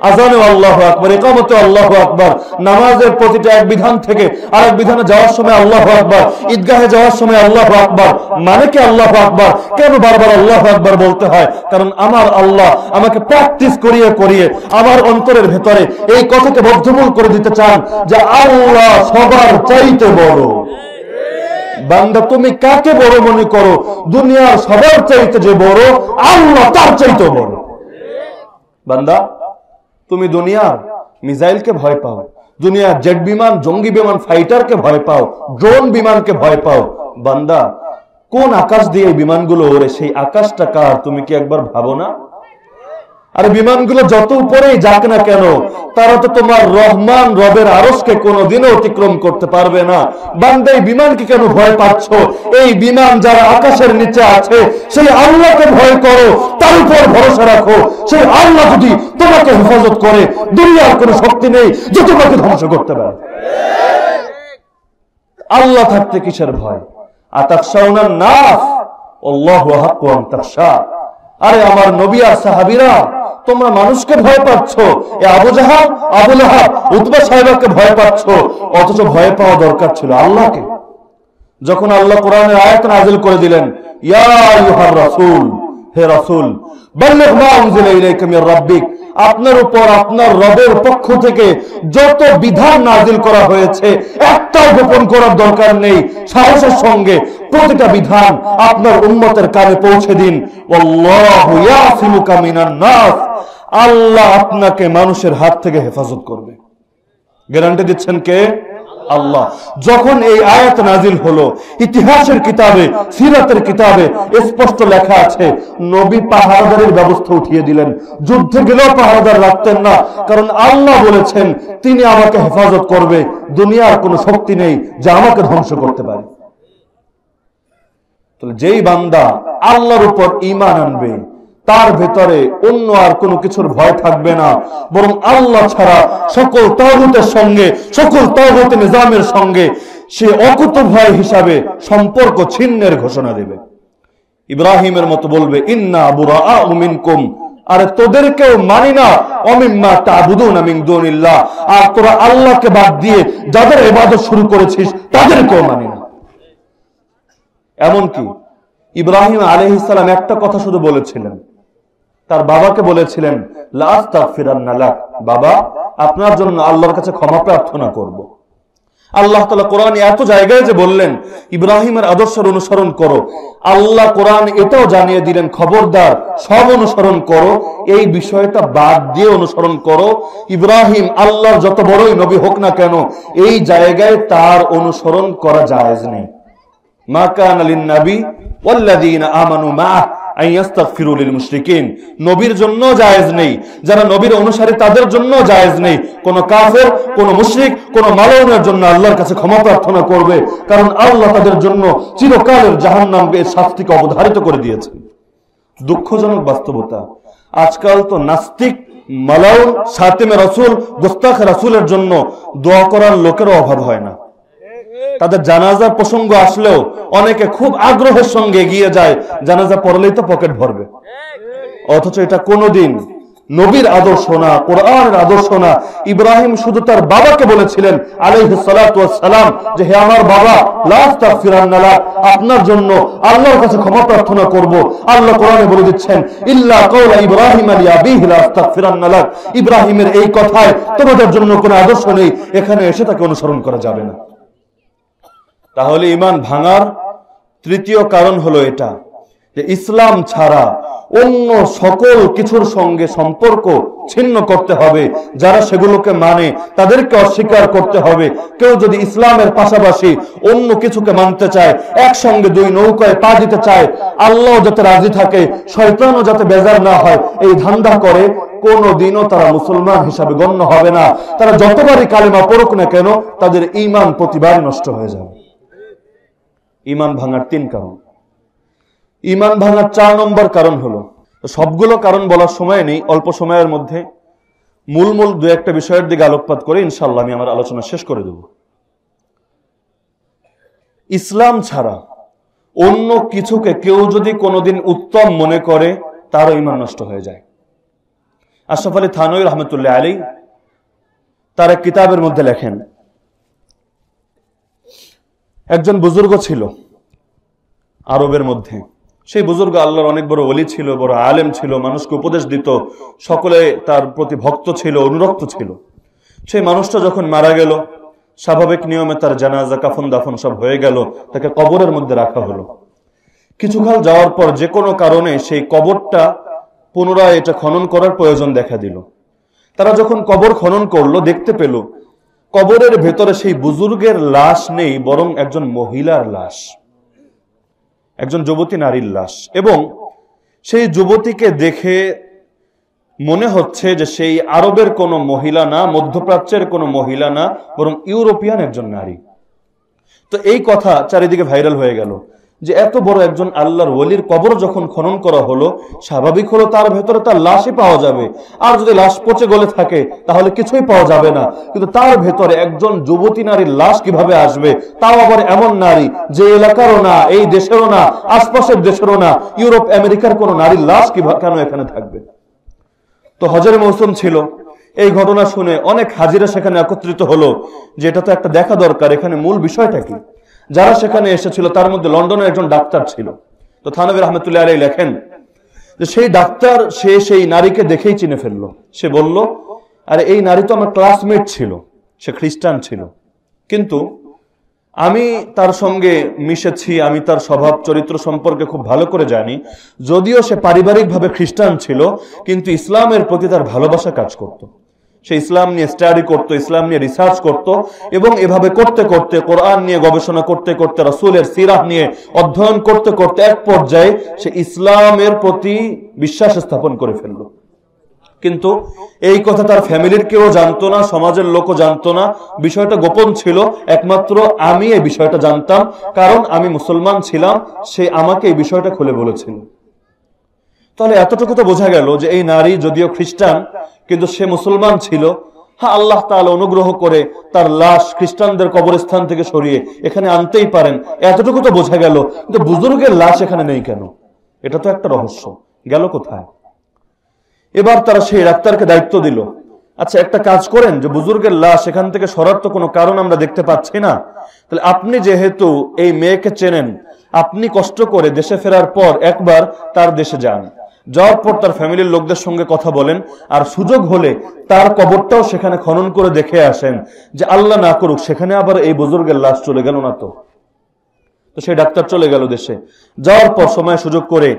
আজানে আল্লাহ আকবর একামতে আল্লাহ আকবর নামাজের প্রতিটা এক বিধান থেকে আরেক বিধানে যাওয়ার সময় আল্লাহ আকবর ঈদগাহে যাওয়ার সময় আল্লাহ আকবর মানে কি আল্লাহ আকবর? কেন বারবার আল্লাহ আকবর বলতে হয়? কারণ আমার আল্লাহ আমাকে প্র্যাকটিস করিয়ে করিয়ে আমার অন্তরের ভেতরে এই কথাকে বদ্ধমূল করে দিতে চান যে আল্লাহ সবার চাইতে বড়। বান্দা তুমি কাকে বড় মনে করো? দুনিয়ার সবার চাইতে যে বড় আল্লাহ তার চাইতে বড়। বান্দা তুমি দুনিয়ার মিসাইলকে ভয় পাও। দুনিয়ার জেট বিমান, জঙ্গি বিমান, ফাইটারকে ভয় পাও। ড্রোন বিমানকে ভয় পাও। বান্দা, কোন আকাশ দিয়ে এই বিমানগুলো ওরে সেই আকাশটা কার? তুমি কি একবার ভাবো না? আর বিমানগুলো যত উপরেই যাক না কেন, তারা তো তোমার রহমান রবের আরসকে কোনোদিনও অতিক্রম করতে পারবে না। বান্দে বিমানকে কেন ভয় পাচ্ছ? এই বিমান যারা আকাশের নিচে আছে, সেই আল্লাহকে ভয় করো, তার উপর ভরসা রাখো। সেই আল্লাহ যদি তোমাকে হেফাজত করে, দুনিয়ার কোনো শক্তি নেই যে তোমাকে ধ্বংস করতে পারে। আল্লাহ থাকতে কিসের ভয়? আতাকশাউনার নাস আল্লাহু হাক্কু আন তাকশা আরে আমার নবী আর সাহাবীরা তোমরা মানুষকে ভয় পাচ্ছ। এ আবু জাহাব আবুল আহাব উতবা সাহেবকে ভয় পাচ্ছ। অথচ ভয় পাওয়া দরকার ছিল আল্লাহকে। যখন আল্লাহ কোরআনের আয়াত নাজিল করে দিলেন, ইয়া রাসূল, হে রাসূল, বাল্লিগ মা উনজিলা ইলাইকা মির রাব্বিক আপনার উপর, আপনার রবের পক্ষ থেকে যত বিধান নাজিল করা হয়েছে, একটাও গোপন করার দরকার নেই। সাহসের সঙ্গে প্রতিটা বিধান আপনার উন্মতের কানে পৌঁছে দিন। আল্লাহু আপনাকে মানুষের হাত থেকে হেফাজত করবে। গ্যারান্টি দিচ্ছেন কে? আল্লাহ। যখন এই আয়াত নাজিল হলো, ইতিহাসের কিতাবে, সিরাতের কিতাবে স্পষ্ট লেখা আছে, নবী পাহারাদারের ব্যবস্থা উঠিয়ে দিলেন। যুদ্ধে গেলেও পাহারাদার রাখতেন না, কারণ আল্লাহ বলেছেন, তিনি আমাকে হেফাজত করবে, দুনিয়ার কোনো শক্তি নেই যা আমাকে ধ্বংস করতে পারে। যেই বান্দা আল্লাহর উপর ইমান আনবে তার ভেতরে অন্য আর কোনো কিছুর ভয় থাকবে না। বরং আল্লাহ ছাড়া সকল তহবতের সঙ্গে, সকল তহবত নিজামের সঙ্গে সে অকুত ভয় হিসাবে সম্পর্ক ছিন্নের ঘোষণা দেবে। ইব্রাহিমের মতো বলবে, ইন্না বুরা মিনকুম। আরে তোদেরকেও মানি না, অমিম্মা তাবুদুন মিন দুনিল্লাহ। আর তোরা আল্লাহকে বাদ দিয়ে যাদের ইবাদত শুরু করেছিস, তাদেরকেও মানি না। এমনকি ইব্রাহিম আলাইহিস সালাম একটা কথা শুধু বলেছিলেন তার বাবাকে বলেছিলেন বাবা, আপনার জন্য আল্লাহর কাছে ক্ষমা প্রার্থনা করব। আল্লাহ তালা কোরআন এত জায়গায় যে বললেন, ইব্রাহিমের আদর্শের অনুসরণ করো। আল্লাহ কোরআন এটাও জানিয়ে দিলেন, খবরদার, সব অনুসরণ করো। এই বিষয়টা বাদ দিয়ে অনুসরণ করো। ইব্রাহিম আল্লাহর যত বড়ই নবী হোক না কেন, এই জায়গায় তার অনুসরণ করা জায়েজ নেই। মা কান আলিন নবী আমানু নবীর জন্য জায়েজ নেই। যারা নবীর অনুসারী, তাদের জন্য জায়েজ নেই। কোন কাফের, কোন মুশরিক, কোন জন্য আল্লাহর কাছে ক্ষমা প্রার্থনা করবে। কারণ আল্লাহ তাদের জন্য চিরকালের শাস্তিকে অবধারিত করে দিয়েছেন। দুঃখজনক বাস্তবতা। আজকাল তো নাস্তিক, মালাউন, সাতেমে রাসূল, গোস্তাখ রাসূলের জন্য দোয়া করার লোকেরও অভাব হয় না। তাদের জানাজার প্রসঙ্গ আসলেও অনেকে খুব আগ্রহের সঙ্গে এগিয়ে যায়, জানাজা পড়লেই তো পকেট ভরবে। অথচ এটা কোনোদিন নবীর আদর্শ না, কোরআনের আদর্শ না। ইব্রাহিম শুধু তার বাবাকে বলেছিলেন যে হে আমার বাবা আপনার জন্য আল্লাহর কাছে ক্ষমা প্রার্থনা করব। আল্লাহ কোরআনে বলে দিচ্ছেন, ইল্লা ইব্রাহিম আলী ইব্রাহিমের এই কথায় তোমাদের জন্য কোনো আদর্শ নেই, এখানে এসে তাকে অনুসরণ করা যাবে না। তাহলে ইমান ভাঙার তৃতীয় কারণ হলো এটা, যে ইসলাম ছাড়া অন্য সকল কিছুর সঙ্গে সম্পর্ক ছিন্ন করতে হবে। যারা সেগুলোকে মানে তাদেরকে অস্বীকার করতে হবে। কেউ যদি ইসলামের পাশাপাশি অন্য কিছুকে মানতে চায়, একসঙ্গে দুই নৌকায় পা দিতে চায়, আল্লাহ যাতে রাজি থাকে, শয়তানও যাতে বেজার না হয়, এই ধান্দা করে কোনো দিনও তারা মুসলমান হিসাবে গণ্য হবে না। তারা যতবারই কালেমা পড়ুক না কেন, তাদের ইমান প্রতিবারই নষ্ট হয়ে যাবে। ইমান ভাঙার তিন কারণ। ইমান ভাঙার চার নম্বর কারণ হলো, সবগুলো কারণ বলার সময় নেই, অল্প সময়ের মধ্যে। মূল মূল দু একটা বিষয়ের দিকে আলোকপাত করে ইনশাল্লাহ আমি আমার আলোচনা শেষ করে দেব। ইসলাম ছাড়া অন্য কিছুকে কেউ যদি কোনোদিন উত্তম মনে করে, তারও ইমান নষ্ট হয়ে যায়। আশরাফ আলী থানই রহমতুল্লাহ আলী তার কিতাবের মধ্যে লেখেন একজন বুজুর্গ ছিল আরবের মধ্যে। সেই বুজুর্গ আল্লাহর অনেক বড় অলি ছিল, বড় আলেম ছিল, মানুষকে উপদেশ দিত, সকলে তার প্রতি ভক্ত ছিল, অনুরক্ত ছিল। সেই মানুষটা যখন মারা গেল, স্বাভাবিক নিয়মে তার জানাজা কাফন দাফন সব হয়ে গেল, তাকে কবরের মধ্যে রাখা হলো। কিছুকাল যাওয়ার পর যে কোনো কারণে সেই কবরটা পুনরায় এটা খনন করার প্রয়োজন দেখা দিল। তারা যখন কবর খনন করল, দেখতে পেল কবরের ভেতরে সেই বুজুর্গের লাশ নেই, বরং একজন মহিলার লাশ, একজন যুবতী নারীর লাশ। এবং সেই যুবতীকে দেখে মনে হচ্ছে যে সেই আরবের কোনো মহিলা না, মধ্যপ্রাচ্যের কোনো মহিলা না, বরং ইউরোপিয়ান একজন নারী। তো এই কথা চারিদিকে ভাইরাল হয়ে গেল। যে এত বড় একজন আল্লাহর ওলির কবর যখন খনন করা হলো, স্বাভাবিক হলো তার ভেতরে তার লাশই পাওয়া যাবে। আর যদি লাশ পচে গলে থাকে, তাহলে কিছুই পাওয়া যাবে না। কিন্তু তার ভেতরে একজন যুবতী নারীর লাশ কীভাবে আসবে, তাও আবার এমন নারী যে এলাকারও না, এই দেশেরও না, আশপাশের দেশেরও না, ইউরোপ, আমেরিকার কোন নারীর লাশ কীভাবে কেন এখানে থাকবে? তো হজের মৌসুম ছিল। এই ঘটনা শুনে অনেক হাজিরা সেখানে একত্রিত হলো যে এটা তো একটা দেখা দরকার। এখানে মূল বিষয়টা কি? যারা সেখানে এসেছিল, তার মধ্যে লন্ডনের একজন ডাক্তার ছিল। তো থানবী রহমতুল্লাহ আলী লেখেন যে সেই ডাক্তার, সে সেই নারীকে দেখেই চিনে ফেলল। সে বলল, আর, এই নারী তো আমার ক্লাসমেট ছিল, সে খ্রিস্টান ছিল। কিন্তু আমি তার সঙ্গে মিশেছি, আমি তার স্বভাব, চরিত্র সম্পর্কে খুব ভালো করে জানি। যদিও সে পারিবারিকভাবে খ্রিস্টান ছিল, কিন্তু ইসলামের প্রতি তার ভালোবাসা কাজ করতো। সে ইসলাম নিয়ে স্টাডি করত, ইসলাম নিয়ে রিসার্চ করত এবং এভাবে করতে করতে, কোরআন নিয়ে গবেষণা করতে করতে, রসুলের সিরাহ নিয়ে অধ্যয়ন করতে করতে এক পর্যায়ে সে ইসলামের প্রতি বিশ্বাস স্থাপন করে ফেলল। কিন্তু এই কথা তার ফ্যামিলির কেউ জানতো না, সমাজের লোকও জানতো না। বিষয়টা গোপন ছিল, একমাত্র আমি এই বিষয়টা জানতাম, কারণ আমি মুসলমান ছিলাম, সে আমাকে এই বিষয়টা খুলে বলেছিল। তাহলে এতটুকু তো বোঝা গেল যে এই নারী যদিও খ্রিস্টান কিন্তু সে মুসলমান ছিল। হ্যাঁ আল্লাহ তাহলে অনুগ্রহ করে তার লাশ খ্রিস্টানদের কবরস্থান থেকে সরিয়ে এখানে আনতেই পারেন। এতটুকু তো বোঝা গেল কিন্তু বুজুর্গের লাশ এখানে নেই কেন? এটা তো একটা রহস্য। গেল কোথায়? এবার তারা সেই ডাক্তারকে দায়িত্ব দিল। আচ্ছা একটা কাজ করেন যে বুজুর্গের লাশ এখান থেকে সরার তো কোনো কারণ আমরা দেখতে পাচ্ছি না। তাহলে আপনি যেহেতু এই মেয়েকে চেনেন, আপনি কষ্ট করে দেশে ফেরার পর একবার তার দেশে যান। যাওয়ার পর তার ফ্যামিলির লোকদের সঙ্গে কথা বলেন, আর সুযোগ হলে তার কবরটাও সেখানে খনন করে দেখে আসেন যে আল্লাহ না করুক, সেখানে আবার এই বুজুর্গের লাশ চলে গেল না তো। তো সেই ডাক্তার চলে গেল দেশে। যাওয়ার পর সময় সুযোগ করে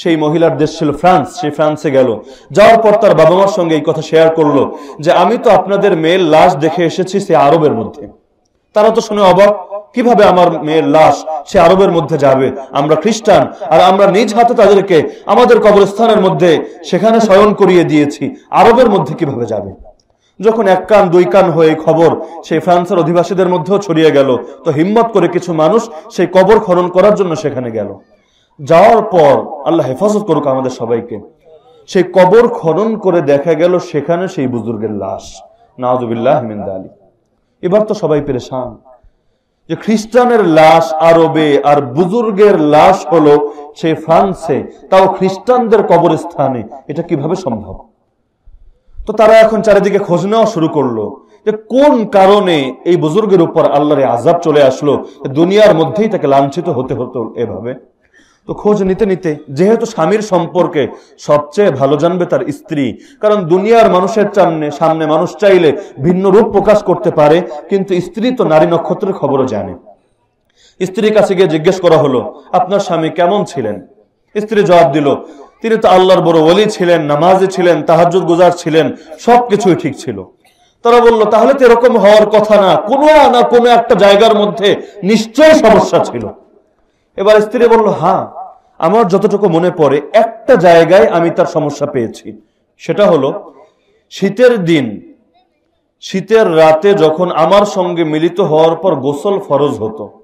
সেই মহিলার দেশ ছিল ফ্রান্স সেই ফ্রান্সে গেল। যাওয়ার পর তার বাবা মার সঙ্গে এই কথা শেয়ার করল যে, আমি তো আপনাদের মেয়ের লাশ দেখে এসেছি সে আরবের মধ্যে। তারা তো শুনে অবাক। কীভাবে আমার মেয়ের লাশ সে আরবের মধ্যে যাবে? আমরা খ্রিস্টান, আর আমরা নিজ হাতে তাদেরকে আমাদের কবরস্থানের মধ্যে সেখানে শয়ন করিয়ে দিয়েছি। আরবের মধ্যে কীভাবে যাবে? যখন এক কান, দুই কান হয়ে খবর সেই ফ্রান্সের অধিবাসীদের মধ্যেও ছড়িয়ে গেল, তো হিম্মত করে কিছু মানুষ সেই কবর খনন করার জন্য সেখানে গেল। যাওয়ার পর আল্লাহ হেফাজত করুক আমাদের সবাইকে। সেই কবর খনন করে দেখা গেল সেখানে সেই বুজুর্গের লাশ। নাজুবিল্লাহ হিমিন্দা আলী এবার তো সবাই পেরেশান। যে খ্রিস্টানের লাশ আরবে আর বুজুর্গের লাশ হলো সে ফ্রান্সে, তাও খ্রিস্টানদের কবরস্থানে। এটা কীভাবে সম্ভব? তো তারা এখন চারিদিকে খোঁজ নেওয়া শুরু করল যে কোন কারণে এই বুজুর্গের উপর আল্লাহর আজাব চলে আসলো দুনিয়ার মধ্যেই তাকে লাঞ্ছিত হতে হতো এভাবে। তো খোঁজ নিতে নিতে, যেহেতু স্বামীর সম্পর্কে সবচেয়ে ভালো জানবে তার স্ত্রী, কারণ দুনিয়ার মানুষের সামনে সামনে মানুষ চাইলে ভিন্ন রূপ প্রকাশ করতে পারে, কিন্তু স্ত্রী তো নারী নক্ষত্রের খবরও জানে। স্ত্রীর কাছে গিয়ে জিজ্ঞেস করা হলো, আপনার স্বামী কেমন ছিলেন? স্ত্রী জবাব দিল, তিনি তো আল্লাহর বড় ওলি ছিলেন, নামাজে ছিলেন তাহাজুদ গুজার ছিলেন, সবকিছুই ঠিক ছিল। তারা বলল, তাহলে তো এরকম হওয়ার কথা না, কোনো না কোনো একটা জায়গার মধ্যে নিশ্চয় সমস্যা ছিল। এবার স্ত্রী বলল হ্যাঁ আমার যতটুকু মনে পড়ে, একটা জায়গায় আমি তার সমস্যা পেয়েছি। সেটা হলো, শীতের দিন, শীতের রাতে যখন আমার সঙ্গে মিলিত হওয়ার পর গোসল ফরজ হতো।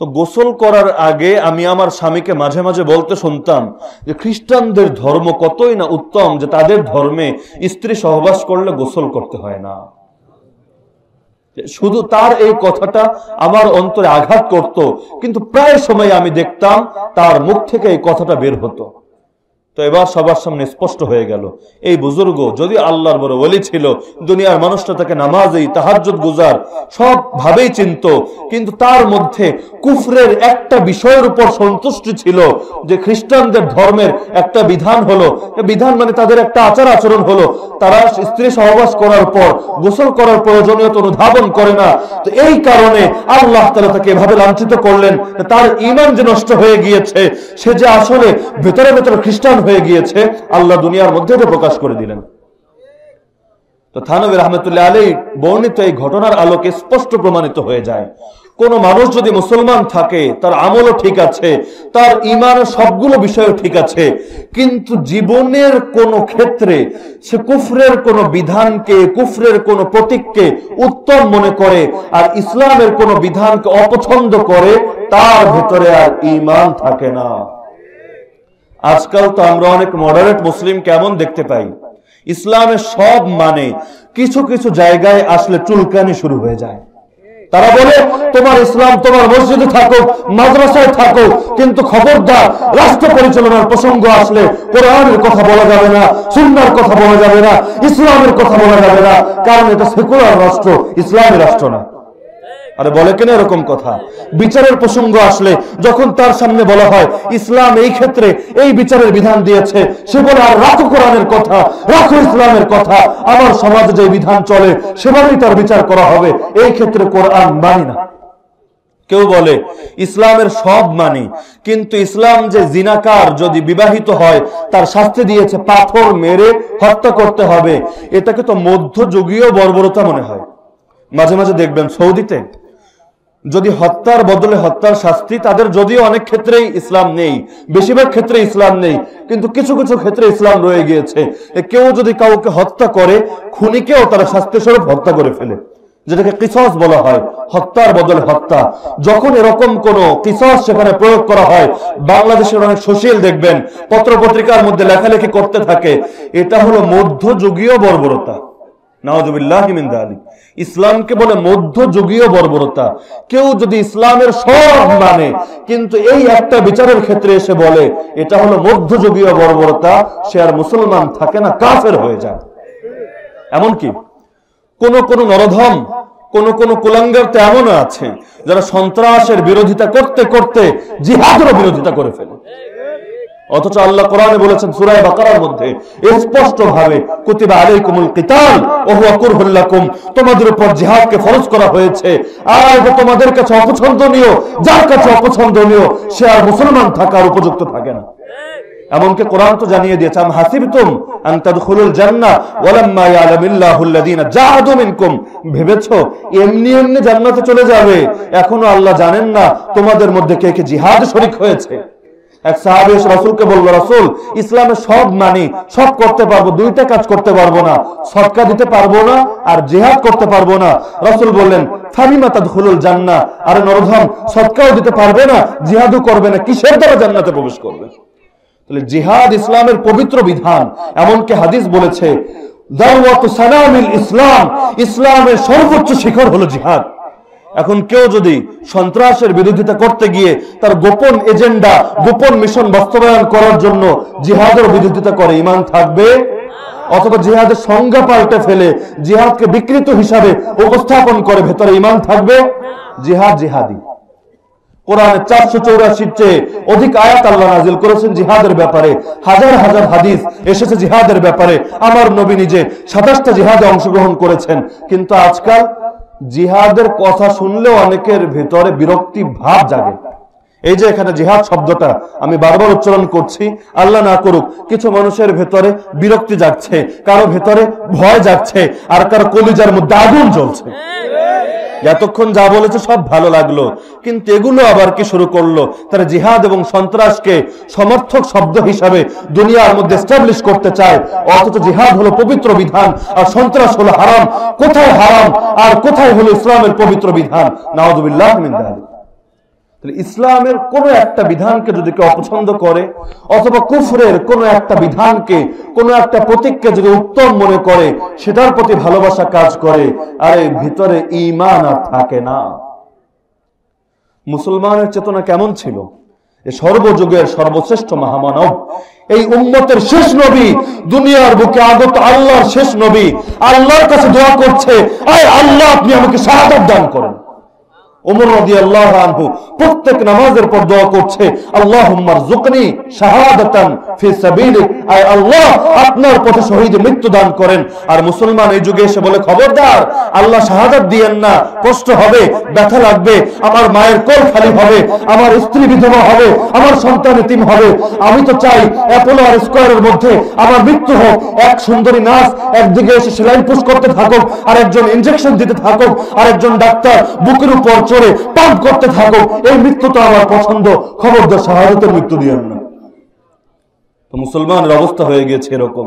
তো গোসল করার আগে আমি আমার স্বামীকে মাঝে মাঝে বলতে শুনতাম যে, খ্রিস্টানদের ধর্ম কতই না উত্তম যে, তাদের ধর্মে স্ত্রী সহবাস করলে গোসল করতে হয় না। শুধু তার এই কথাটা আমার অন্তরে আঘাত করত, কিন্তু প্রায় সময় আমি দেখতাম তার মুখ থেকে এই কথাটা বের হতো। তো এবার সবার সামনে স্পষ্ট হয়ে গেল। এই বুজুর্গ যদি আল্লাহর বড় বলি ছিল, দুনিয়ার মানুষটা তাকে নামাজেই তাহাজুদ গুজার সব ভাবেই চিনত, কিন্তু তার মধ্যে কুফরের একটা বিষয়ের উপর সন্তুষ্টি ছিল যে খ্রিস্টানদের ধর্মের একটা বিধান হলো। বিধান মানে তাদের একটা আচার আচরণ হলো। তারা স্ত্রী সহবাস করার পর, গোসল করার প্রয়োজনীয়তা অনুধাবন করে না। তো এই কারণে আল্লাহ তালা তাকে এভাবে লাঞ্ছিত করলেন। তার ইমান যে নষ্ট হয়ে গিয়েছে, সে যে আসলে ভেতরে ভেতরে খ্রিস্টান হয়ে গিয়েছে, আল্লাহ দুনিয়ার মধ্যে এটা প্রকাশ করে দিলেন। তো থানবী রহমতুল্লাহ আলী বর্ণিত এই ঘটনার আলোকে স্পষ্ট প্রমাণিত হয়ে যায়। কোন মানুষ যদি মুসলমান থাকে, তার আমলও ঠিক আছে, তার ইমান সবগুলো বিষয় ঠিক আছে, কিন্তু জীবনের কোন ক্ষেত্রে সে কুফরের কোন বিধানকে, কুফরের কোন প্রতীককে উত্তম মনে করে আর ইসলামের কোন বিধানকে অপছন্দ করে, তার ভেতরে আর ইমান থাকে না। আজকাল তো আমরা অনেক মডারেট মুসলিম কেমন দেখতে পাই? ইসলামের সব মানে কিছু কিছু জায়গায় আসলে চুলকানি শুরু হয়ে যায়। তারা বলে, তোমার ইসলাম তোমার মসজিদে থাকো মাদ্রাসায় থাকো কিন্তু খবরদার, রাষ্ট্র পরিচালনার প্রসঙ্গ আসলে কোরআনের কথা বলা যাবে না সুন্দর কথা বলা যাবে না, ইসলামের কথা বলা যাবে না, কারণ এটা সেকুলার রাষ্ট্র, ইসলামী রাষ্ট্র না। আরে বলে কেন এরকম কথা? বিচারের প্রসঙ্গ আসলে যখন তার সামনে বলা হয়, ইসলাম এই ক্ষেত্রে এই বিচারের বিধান দিয়েছে সে বলে, আর রাখো কোরআনের কথা, রাখো ইসলামের কথা, আমার সমাজে যে বিধান চলে, সেভাবেই তার বিচার করা হবে। এই ক্ষেত্রে কোরআন মানি না। কেউ বলে, ইসলামের সব মানি, কিন্তু ইসলাম যে জিনাকার যদি বিবাহিত হয়, তার শাস্তি দিয়েছে পাথর মেরে হত্যা করতে হবে। এটাকে তো মধ্যযুগীয় বর্বরতা মনে হয়। মাঝে মাঝে দেখবেন সৌদিতে যদি হত্যার বদলে হত্যার শাস্তি, তাদের যদিও অনেক ক্ষেত্রেই ইসলাম নেই, বেশিরভাগ ক্ষেত্রে ইসলাম নেই, কিন্তু কিছু কিছু ক্ষেত্রে ইসলাম রয়ে গিয়েছে। কেউ যদি কাউকে হত্যা করে, খুনিকেও তারা শাস্তি স্বরূপ হত্যা করে ফেলে। যেটাকে কিসস বলা হয়, হত্যার বদলে হত্যা। যখন এরকম কোন কিসস সেখানে প্রয়োগ করা হয়, বাংলাদেশের অনেক সোশ্যাল দেখবেন পত্র পত্রিকার মধ্যে লেখালেখি করতে থাকে, এটা হলো মধ্যযুগীয় বর্বরতা। ইসলামকে বলে মধ্যযুগীয় বর্বরতা। কেউ যদি ইসলামের সব মানে কিন্তু এই একটা বিচারের ক্ষেত্রে এসে বলে, এটা হলো মধ্যযুগীয় বর্বরতা, সে আর মুসলমান থাকে না, কাফের হয়ে যায়। এমনকি কোন কোন নরধম, কোন কোন কুলাঙ্গার তো এমনও আছে, যারা সন্ত্রাসের বিরোধিতা করতে করতে জিহাদেরও বিরোধিতা করে ফেলে। অথচ আল্লাহ কোরআনে বলেছেন সুরায় বাকারার মধ্যে স্পষ্ট ভাবে কুতিবা আলাইকুমুল কিতাল ওয়া হুয়া কুরহুল তোমাদের উপর জিহাদকে ফরজ করা হয়েছে। আর এটা তোমাদের কাছে অপছন্দনীয়, যার কাছে অপছন্দনীয়, সে আর মুসলমান থাকার উপযুক্ত থাকে না। এমনকি কোরআন তো জানিয়ে দিয়েছে, আম হাসিবতুম আন জান্নাতে চলে যাবে। এখনও আল্লাহ জানেন না তোমাদের মধ্যে কে কে জিহাদ শরীক হয়েছে। এক সাহাবি এসে রাসূলকে বলল, রাসূল, ইসলামে সব মানি, সব করতে পারব, দুইটা কাজ করতে পারব না। সদকা দিতে পারব না আর জিহাদ করতে পারব না। রাসূল বললেন আরে নরধম, সদকাও দিতে পারবে না, জিহাদও করবে না, কিসের দ্বারা জান্নাতে প্রবেশ করবে? তাহলে জিহাদ ইসলামের পবিত্র বিধান, এমনকি হাদিস বলেছে ইসলাম। ইসলামের সর্বোচ্চ শিখর হলো জিহাদ। এখন কেউ যদি সন্ত্রাসের বিরোধিতা করতে গিয়ে তার গোপন এজেন্ডা, গোপন মিশন বাস্তবায়ন করার জন্য জিহাদের বিরোধিতা করে, ইমান থাকবে? অথবা জিহাদের সংজ্ঞা পাল্টে ফেলে জিহাদকে বিকৃত হিসাবে উপস্থাপন করে, ভেতরে ইমান থাকবে? জিহাদ জিহাদি। কোরআনে চারশো চৌরাশির চেয়ে অধিক আয়াত আল্লাহ নাজিল করেছেন জিহাদের ব্যাপারে। হাজার হাজার হাদিস এসেছে জিহাদের ব্যাপারে। আমার নবী নিজে সাতাশটা জিহাদে অংশগ্রহণ করেছেন। কিন্তু আজকাল জিহাদের কথা শুনলে অনেকের ভেতরে বিরক্তি ভাব জাগে। এই যে এখানে জিহাদ শব্দটা আমি বারবার উচ্চারণ করছি, আল্লাহ না করুক, কিছু মানুষের ভেতরে বিরক্তি যাচ্ছে কারও ভেতরে ভয় যাচ্ছে আর কারও কলিজার মধ্যে আগুন জ্বলছে। এতক্ষণ যা বলেছে সব ভালো লাগল। কিন্তু এগুলো আবার কি শুরু করল? তারা জিহাদ এবং সন্ত্রাসকে সমর্থক শব্দ হিসাবে দুনিয়ার মধ্যে এস্টাবলিশ করতে চায়। অথচ জিহাদ হলো পবিত্র বিধান, আর সন্ত্রাস হলো হারাম। কোথায় হারাম, আর কোথায় হলো ইসলামের পবিত্র বিধান? নাওদুবিল্লাহ ইসলামের কোন একটা বিধানকে যদি কেউ অপছন্দ করে, অথবা কুফরের কোন একটা বিধানকে, কোন একটা প্রতীককে যদি উত্তম মনে করে, সেটার প্রতি ভালোবাসা কাজ করে, আরে ভিতরে ইমান আর থাকে না। মুসলমানের চেতনা কেমন ছিল? সর্বযুগের সর্বশ্রেষ্ঠ মহামানব, এই উম্মতের শেষ নবী, দুনিয়ার বুকে আগত আল্লাহর শেষ নবী, আল্লাহর কাছে দোয়া করছে, আয় আল্লাহ, আপনি আমাকে শাহাদাত দান করেন। ওমর রাজি আল্লাহ আনহু প্রত্যেক নামাজের পর দোয়া করছে আল্লাহ জুকনি শাহাদাতান ফি সাবিলিক। আয় আল্লাহ, আপনার পথে শহীদ মৃত্যু দান করেন। আর মুসলমান এই যুগে এসে বলে, খবরদার, আল্লাহ শাহাদাত দিয়েন না, কষ্ট হবে, ব্যথা লাগবে, আমার মায়ের কোল খালি হবে, আমার স্ত্রী বিধবা হবে, আমার সন্তান এতিম হবে। আমি তো চাই অ্যাপোলো আর স্কোয়ারের মধ্যে আমার মৃত্যু হোক। এক সুন্দরী নার্স একদিকে এসে সেলাইন পুশ করতে থাকুক আর একজন ইনজেকশন দিতে থাকুক আর একজন ডাক্তার বুকের উপর চড়ে পাম্প করতে থাকো, এই মৃত্যু তো আমার পছন্দ। খবরদার শাহাদতের মৃত্যু দিয়েন না। তো মুসলমানের অবস্থা হয়ে গেছে এরকম।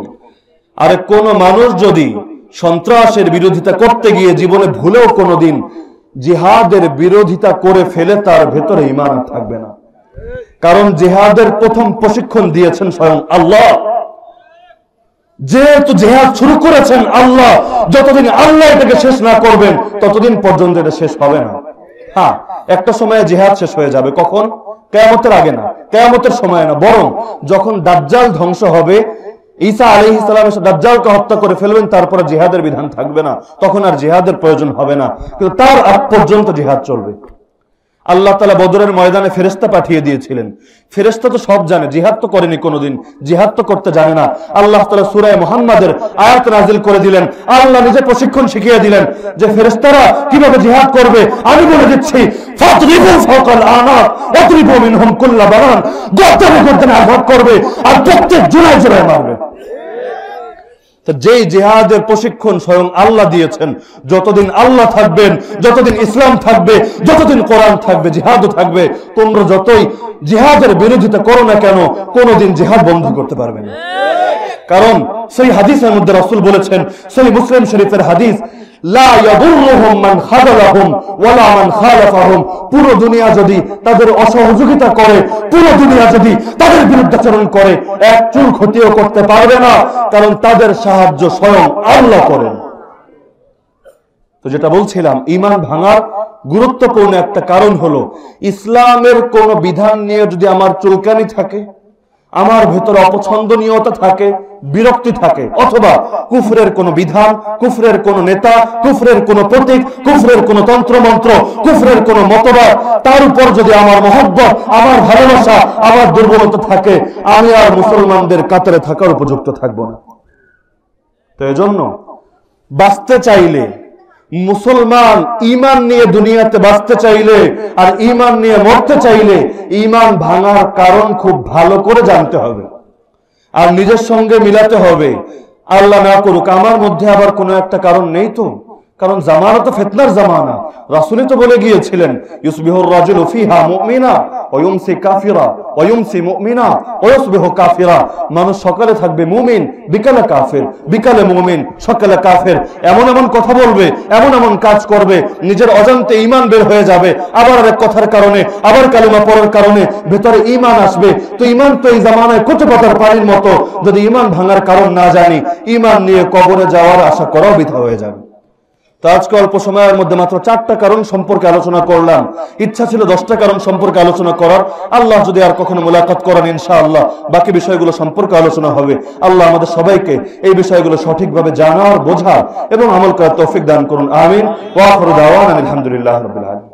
আরে কোন মানুষ যদি সন্ত্রাসের বিরোধিতা করতে গিয়ে জীবনে ভুলেও কোনোদিন জিহাদের বিরোধিতা করে ফেলে, তার ভেতরে ইমান থাকবে না। কারণ জেহাদের প্রথম প্রশিক্ষণ দিয়েছেন স্বয়ং আল্লাহ। যেহেতু জেহাদ শুরু করেছেন আল্লাহ, যতদিন আল্লাহ এটাকে শেষ না করবেন, ততদিন পর্যন্ত এটা শেষ হবে না। হ্যাঁ একটা সময়ে জেহাদ শেষ হয়ে যাবে। কখন? কেয়ামতের আগে না। কেয়ামতের সময় না। বরং যখন দাজ্জাল ধ্বংস হবে, ঈসা আলী ইসলাম দাজ্জালকে হত্যা করে ফেলবেন, তারপরে জেহাদের বিধান থাকবে না। তখন আর জেহাদের প্রয়োজন হবে না। কিন্তু তার আগ পর্যন্ত জেহাদ চলবে। আল্লাহ তালা বদরের ময়দানে ফেরেস্তা পাঠিয়ে দিয়েছিলেন। ফেরেস্তা তো সব জানে, জিহাদ তো করেনি কোনোদিন, জিহাদ তো করতে জানে না। আল্লাহ তালা সুরায় মোহাম্মদের আয়াত নাজিল করে দিলেন। আল্লাহ নিজে প্রশিক্ষণ শিখিয়ে দিলেন যে ফেরেস্তারা কীভাবে জিহাদ করবে। আমি বলে দিচ্ছি করবে, আর প্রত্যেক জোড়ায় জোড়ায় মারবে। যেই জেহাদের প্রশিক্ষণ স্বয়ং আল্লাহ দিয়েছেন, যতদিন আল্লাহ থাকবেন, যতদিন ইসলাম থাকবে, যতদিন কোরআন থাকবে, জিহাদও থাকবে, তোমরা যতই জেহাদের বিরোধিতা করো না কেন, কোনোদিন জেহাদ বন্ধ করতে পারবে না। কারণ সেই হাদিসের মধ্যে রাসূল বলেছেন, সেই মুসলিম শরীফের হাদিস তাদের কারণ তাদের সাহায্য স্বয়ং আল্লাহ করেন। তো যেটা বলছিলাম ইমান ভাঙার গুরুত্বপূর্ণ একটা কারণ হলো, ইসলামের কোন বিধান নিয়ে যদি আমার চুলকানি থাকে আমার ভেতরে অপছন্দনীয়তা থাকে, বিরক্তি থাকে, অথবা কুফরের কোন বিধান, কুফরের কোন নেতা, কুফরের কোন প্রতীক, কুফরের কোন তন্ত্রমন্ত্র, কুফরের কোন মতবাদ, তার উপর যদি আমার মহব্বত, আমার ভালোবাসা, আমার দুর্বলতা থাকে, আমি আর মুসলমানদের কাতারে থাকার উপযুক্ত থাকব না। তো এজন্য বাঁচতে চাইলে মুসলমান ইমান নিয়ে দুনিয়াতে বাঁচতে চাইলে আর ইমান নিয়ে মরতে চাইলে ইমান ভাঙার কারণ খুব ভালো করে জানতে হবে। আর নিজের সঙ্গে মিলাতে হবে। আল্লাহ না করুক, আমার মধ্যে আবার কোনো একটা কারণ নেই তো? কারণ জামানা তো ফেতনার জামানা। রাসূলই তো বলে গিয়েছিলেন রাজুলু ফিহা মুমিনা কাফিরা মুমিনা কাফিরা। মানুষ সকালে থাকবে মুমিন, বিকালে কাফের। বিকালে মুমিন, সকালে কাফের। এমন এমন কথা বলবে, এমন এমন কাজ করবে, নিজের অজান্তে ঈমান বের হয়ে যাবে। আবার আরেক কথার কারণে, আবার কালিমা পড়ার কারণে ভেতরে ঈমান আসবে। তো ঈমান তো এই জামানায় কত পাতার পানির মতো। যদি ঈমান ভাঙার কারণ না জানি, ঈমান নিয়ে কবরে যাওয়ার আশা করাও বৃথা হয়ে যাবে। আজকে অল্প সময়ের মধ্যে মাত্র চারটা কারণ সম্পর্কে আলোচনা করলাম। ইচ্ছা ছিল দশটা কারণ সম্পর্কে আলোচনা করার। আল্লাহ যদি আর কখনো মোলাকাত করেন ইনশা আল্লাহ বাকি বিষয়গুলো সম্পর্কে আলোচনা হবে। আল্লাহ আমাদের সবাইকে এই বিষয়গুলো সঠিকভাবে জানার বোঝা এবং আমল করার তৌফিক দান করুন। আমিন। ওয়াফরুদ আলহামদুলিল্লাহ রবিল আলম